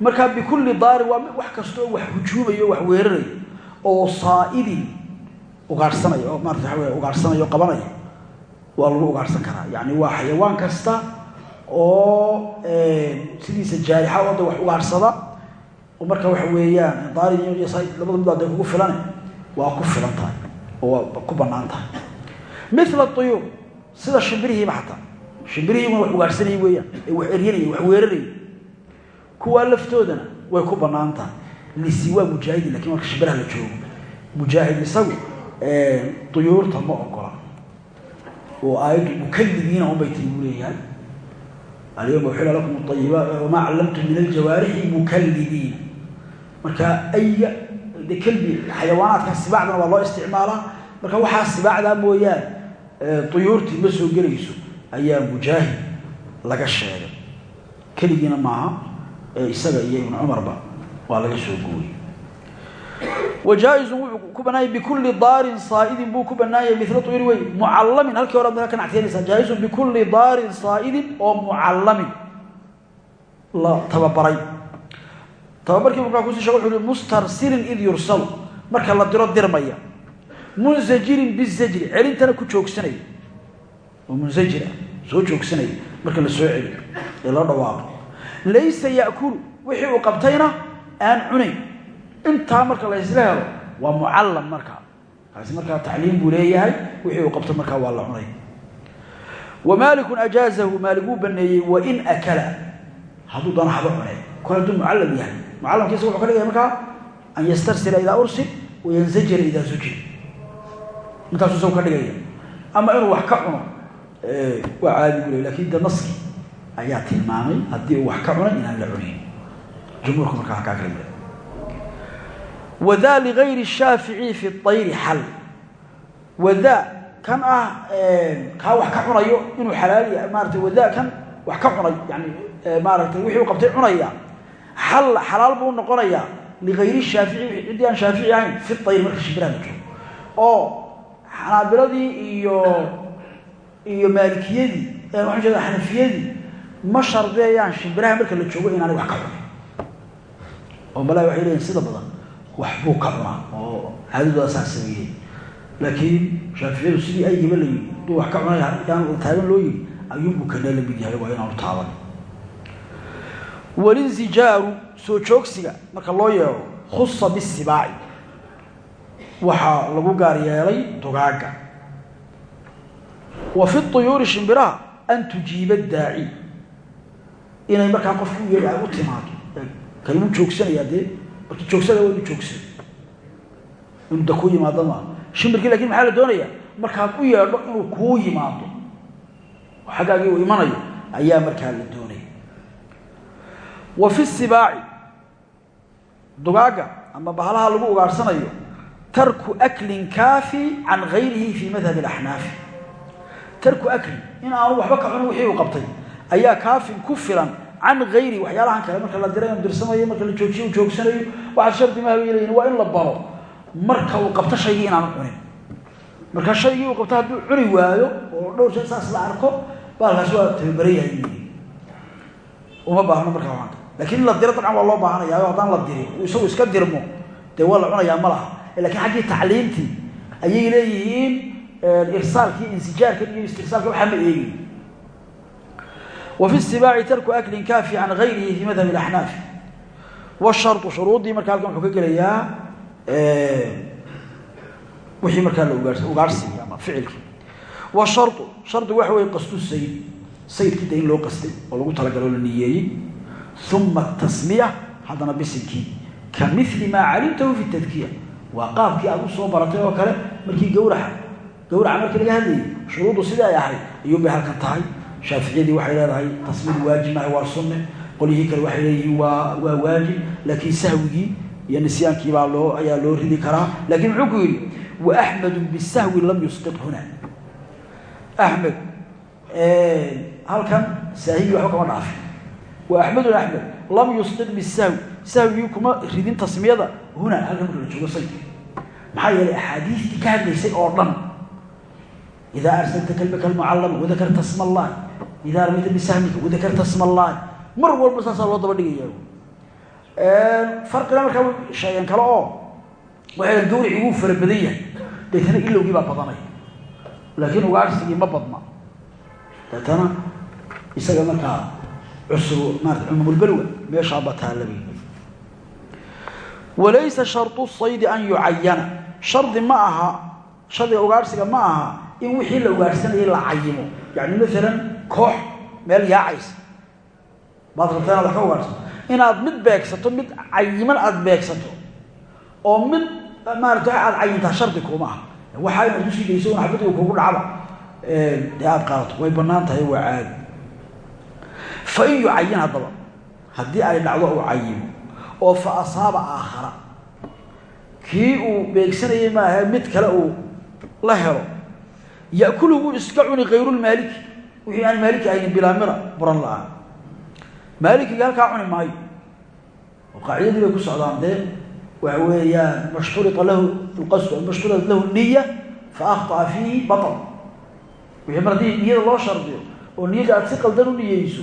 marka bikulli daarin waa wax kasta oo wax hujuumayo wax weerarayo oo saa'idin ugaadhsanaya oo maarata waxa wey waa lagu ugaadhsan karaa. Yani waa xayawaan kasta oo sidiisa jaarixa o da wax ugaadhsada oo marka waxa weeyaan daarin iyo saaid labada mid aday kugu filane waa ku filan tahay oo ku bannaan tahay. Mila tuyuur sida shimbirihiiba xataa. Shimbirihiibuna wax ugaadhsanayay weeyaan ee wax eryanaya wax weeraraya kuwaa laftoodana way ku bannaan tahay lisiwaa mujaahidi laakiin marka shimbiraha la joogo mujaahid isagu tuyuurta ma ogola. Oo aayaddu mukalibiina unbay tii buu leeyahay. Alyawma uxila lakum ayibaat wamaa callamtum min aljawaarixi mukalibiina marka ayga de kelbi xayawaanaadka sibaacdana waa loo isticmaalaa. Marka waxaa sibaacdaa mooyaane tuyuurtii ma soo gelayso ayaa mujaahid laga sheegay. Keligiina maaha isaga iyo ibnu cumarba waa laga soo gooyey. Wajaa-izun wuxuu ku bannaanyay bikulli daarin saa'idin buu ku bannaanyay mila tuyr wey mucallamin. Halkii hore ad ka nactiyanaysaa jaa-izun bikulli daarin saa'idin oo mucallamin. La tababaray. Tababarkii markaa ku sii sheg wuxu uhi mustarsilin id yursalu marka la diro dirmaya munzajirin bizajri celintana ku joogsanaya oo munzajira soo joogsanaya marka la soo celiyo ee loo dhawaaqo. Laysa ya'kulu wixii uu qabtayna aan cunayn intaa marka la ysla helo waa mucallam markaa kaasi markaa tacliim wixii uu qabto markaa waa la cunay. Wa maalikun ajaazahu maalig wuu baneeyey wain akala. Hadduu doono haba cunay. Kol hadduu mucallam yahay. Mucallamkiisa wuxuu ka dhigaya markaa an yastarsila idaa ursil wayanzajira idaa sujir intaasuu isagu ka dhigaya ama inuu wax ka cuno waa caadi buu ley laakiin de naski ayaa tilmaamay haddii uu wax ka cunay inaan la cunayn jumhuurku markaa kaa kala yia wda ligayri shaafici fi ayri xal. Wada kan ah kaa wax ka cunayo inuu xalaal yahay maarata wada kan wax ka cunay yani maaratay wixii u qabtay cunaya. Xal xalaal buu noqonayaa ligayri shaafici ciddii aan shaafici ahayn fi ayri marka shimbiraha la joogo oo xanaabiladii iyo iyo maalikiyadii waxaan jeeda xanafiyadii ma shardeeyaan shimbiraha marka la joogo inaanay wax ka cunin. Oo malaa waxay leeyihiin sida badan wax buu ka cunaa. Oo caadadaasaa sameeyey laakiin shaaficiyadu sidii aygiba la yidhi haduu wax ka cunay yaan taagan loo yidhi ayuunbuu kana la mid yahay waa inaanu taaban. Walinzijaaru soo joogsiga marka loo yeero khusa bisibaaci waxaa lagu gaar yeelay dugaaga. Wa fi tuyuuri shimbiraha an tujiiba daaci. Inay markaa qofku yeedhi ay u timaado kalimuu joogsanayaa dee markii joogsada waa joogsan. Inuu da kuu yimaado maa shimbirkii laakiin maxaa la doonayaa? Markaad u yeedho inuu kuu yimaado oo xaggaagii uu imanayo ayaa markaa la doonaya. Wa fi sibaaci. Dugaaga ama bahalaha lagu ugaarsanayo tarku aklin kaafi can gayrihi fi madhab اlaxnaafi tarku aklin in aanu waxba ka cunin wixii uu qabtay ayaa kaafin ku filan can gayri waxyaalahan kale marka la dirayo dirsanayo marka la joojiyo joogsanayo waxaa shardi maha bay leeyihiin waa in la baro. Marka uu qabto shaygii inaanu cunin. Marka shaygii uu qabto hadduu cuni waayo oo dhowr shay saas la arko baalkaas waa tababaran yahay uma baahno markaa waanta laakiin in la diro dabcan waa loo baahanaya o haddaan la dirin isagu iska dirmo dee waa la cunayaa ma laha lakiin xaggii tacliimtii ayay leeyihiin irsaalkii insijaarkan iyo istirsalka waxaa ma eegin. Wafi sibaaci tarku aklin kaafi can gayrihi fi madhab اaxnaaf wshardu shuruudii marka halkan wuxuu ka gelayaa wixii markaa la ugaarsiiya ama ficilkii. Washardu shardigu waxa weye qastu sayid sayidkii da in loo qastay oo lagu talagalo la niyeeyey uma tasmiya haddana bisinkii kamili maa calimtahu fi tadkiya waa qaabkii aad u soo baratay oo kale markii gawraca gawraca markii laga hadlayay shuruuddu sidii ay ahayd ayuun bay halkan tahay. Shaaficiyadii waxay leedahay tasmiid waajib maaha waa sunne. Qolyihii kale waxay leeyihiin waa waa waajib. Laakiin sahwigii iyo nisyaankii baa loo ayaa loo ridi karaa. Lakiin muxuu ku yidhi wa axmedu bisahwi lam yusqit huna. Axmed halkan saahigii waxba kama dhaafin. Wa axmedun axmed lam yusqit bisahwi kuma ridin tasmiyada. Huna halkan maxaa yeelay axaadiistii ka hadlaysay oo dhan ida arsalta kalbaka almucallama wadakarta sma allahi ida ramayta bisahmika wadakarta sma allahi mar walba saasaa loo daba dhigaya farqina markaa sheegeen kale oo waxay gawricii wuu fara badan yahay. Deetana ilowgii baa badanaya laakiin ugaarsigii ma badna. Deetana isaga markaa cusub maarata cumumulbalwa meeshaaba taalabi walaysa sharطu saydi an yucayana. Shardi ma aha shardiga ugaarsiga ma aha in wixii la ugaarsanayay la cayimo. Yani maalan koox meel yaacaysa. Baad rabta inaad wax ka ugaarsato. Inaad mid beegsato mid cayiman aada beegsato oo mid maarata aad cayintaa shardi kuma aha. Waxaa inaad ku sii dayso un xabadiga kugu dhacba dee aada qaadato. Way oo fa asaaba aakhara. Kii uu beegsanayay maaha mid kale uu la helo. Yakulu wuu iska cuni kayrulmaaliki wixii aan maaliki aynin bilaa mira buran la'aan maalikiga halkaa cuni maayo. Oo qaacidadii bay ku socdaan dee. Waxa weeyaan mashturita lahu lqasdu mashturat lahu niya fa akhطa'a fiihi baطl wixii mar haddii niyada loo shardiyo oo niyada aad si qaldan u niyeyso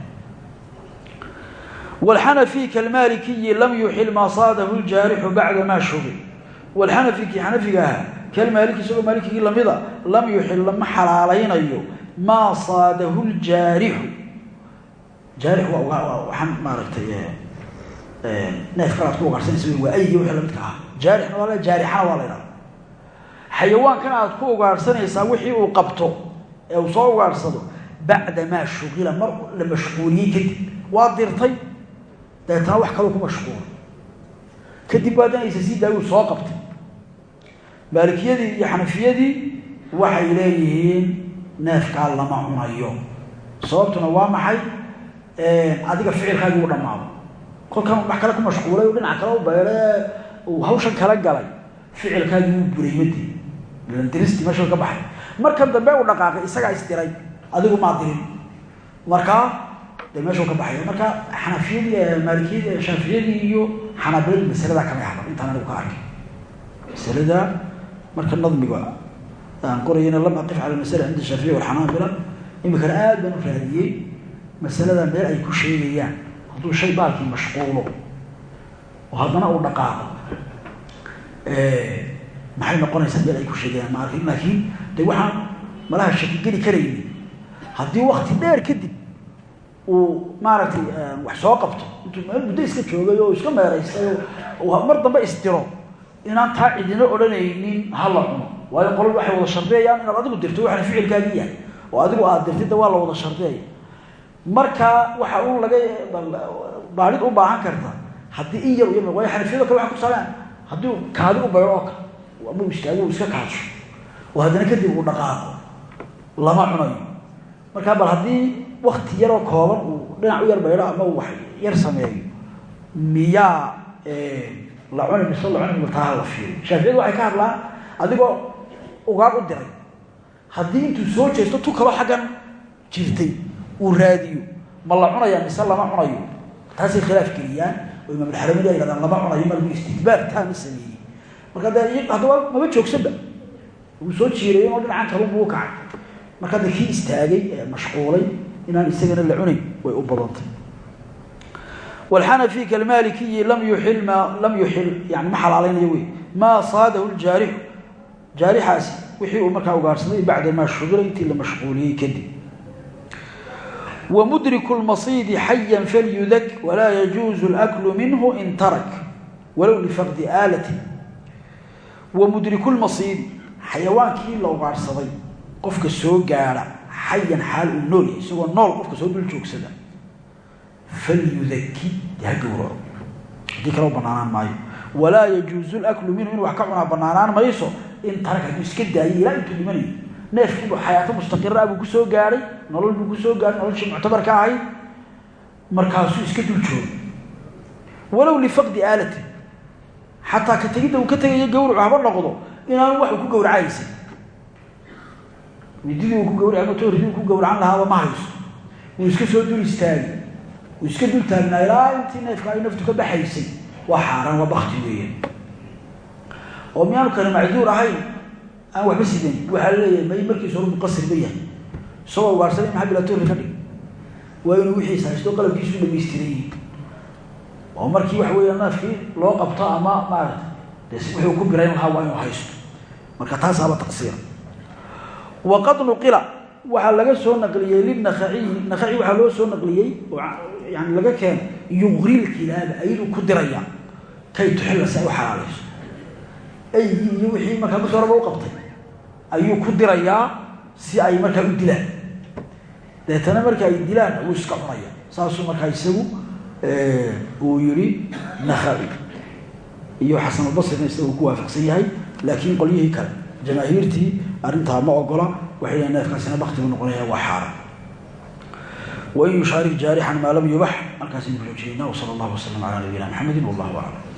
wlxanafi kalmaalikiyi lam yuxil maa saadahu ljaarixu bacda maa shugil walxanafi kii xanafiga ahaa kalmaaliki isagoo maalikigii lamida lam yuxil lama xalaalaynayo maa saadahu ljaarixu jaarix waaan maaragtay neef kalaad ku ugaarsanaysa w waa aygi wii lamidka ah jaarixna waa la jaarixana waa la ydhaha xayawaankana aad ku ugaarhsanaysaa wixii uu qabto ee uu soo ugaarhsado bacda maa shugila mar la kadib waa dirtay dabeetana wax kaloo ku mashquula kadib waa danaysa sii daawuu soo qabtay. Maalikiyadii iyo xanafiyadii waxay leeyihiin neefkaa lama cunayo sababtuna waa maxay? Adiga ficilkaagii u dhammaado kolkan wax kale ku mashquulay u dhinaca kale u beere uu hawshan kala galay. Ficilkaagii wuu buray madii diristii meesha ka baxay. Markan dambe uu dhaqaaqay isagaa isdiray adigu maa dirin. Markaa de meeshuu ka baxaya marka xanafiyadii maalikiyadii shaaficiyadii iyo xanaabiladii masaladaa kamay hadlan intaan anigu ka arkay masalada marka nadmiga aan qorayana lam aqif cala masala cinda shaafiya walxanaabila imikana aad baan u raadiyey masalada meel ay ku sheegayaan. Hadduu shay baalkii mashquulo oo haddana uu dhaqaaqo maxay noqonaysaa meel ay ku sheegayaan? Ma laakiin de waxaan malaha shaki geli karayni haddii wakti dheer kadib uu maaragtay wax soo qabto. Intuu muddo iska joogay oo iska meeraystay oo mar dambe isdiro inaan taa cidina odhanaynin hala cuno. Waayo qolal waxay wada shardeeyaan inaad adigu dirto waxaana ficilkaagii yahay. Oo adigu aad dirtida waa la wada shardeeya marka waxa un laga baadhid u baahan karta haddii in yar u yar waayo xanafiyado kale waxay kutusaabaan haddii kaadi u bayro oo kale ama u istaago iska kaasho. Oo haddana kadib uu dhaqaaqo lama cunayo markaa bal haddii wakti yaroo kooban uu dhinac u yar baydho ama wax yar sameeyo. Miyaa la cuni mise la cuni taa la fiiriyo. Shaaficiyadu waxay ka hadlaan adigoo ugaar u diray haddii intuu soo jeesto tu kaloo xaggan jirtay uu raadiyo. Ma la cunaya mise lama cunayo? Taasay khilaaf geliyaan oo imaamulxarameyn ay yhahdaan lama cunayo margu istidbaar taama sameeyey. Marka dee haddaba maba joogsanba uu soo jiiray inoo dhinacan kalunbuu kacay. Marka hadda kii istaagay ee mashquulay inaan isagana la cunayn way u badantay. Wlxanafi kalmalikiyi lam yuxil ma lam yuxil yani ma xalaalaynayo wey maa saadahu ljaarixu jaarixaasi wixii uu markaa ugaarsaday bacda maa shugila intii la mashquuliyey kadib. Wmudriku lmasiidi xayan falyudak walaa yajuuzu laklu minhu in tarak walow lifaqdi aalatin. Wamudriku lmasiidi xayawaankii la ugaarsaday qofka soo xayan xaal nool isagoo nool qofka soo dul joogsada falyudaki ha gowraco haddii kale u banaanaan maayo. Walaa yajuuzu laklu minhu inuu wax ka cunaa banaanaan mayso in tarak hadduu iska daayay ilaa intuu dhimanayo neefkiibu xayaato mustaqira buu ku soo gaadhay nolol buu ku soo gaadhay noloshii muctabarka ahayd markaasuu iska dul joogay walow lifaqdi aalatin xataa ka tegidda uu ka tegayo gawracu haba noqdo inaanu wax ku gawracaysa mididii uu ku gawraca ama toorridii uu ku gawracan lahaaba ma hayso. Wuu iska soo dul istaagay. Wuu iska dul taagnaa ilaa intii neefka ay naftu ka baxaysay. Waa xaaraan waa bakti weeyaan. Oo miyaanu kale macduur ahayn aan waxba sidan waxaa la leeyahay may markiis horu muqasir ba yahay. Isagoo ugaarsanay maxaa bilaa toorri ka dhig waa inuu wixiis haysto qalabkiisu dhamaystiran yihiin oo markii waxa weeya neefkii loo qabto ama maarata de wuxuu ku birayn lahaa waa inuu haysto. Marka taasaaba taqsiira waqad nuqila. Waxaa laga soo naqliyey linakaciyi nakaci waxaa loo soo naqliyey yani laga keeno yuqril kilaaba ayaduu ku diraya. Kay tuxilla si ay u xalaalayso. Aygii iyo wixii markaa markii horeba u qabtay ayuu ku dirayaa si ay markaa u dilaan. Deetana marka ay dilaan wuu iska cunaya. Saasuu markaa isagu uu yihi nakaci iyo xasanulbasrina isaga uu ku waafaqsan yahay laakiin qolyihii kale jamaahiirtii arrintaa ma ogola waxay neefkaasina baktigu noqonaya waa xaaraan wain yushaarik jaarixan maa lam yubax markaasaynu ku joojinayna wsala allahu wasalam calaa nabiyina maxamedin wallahu aclam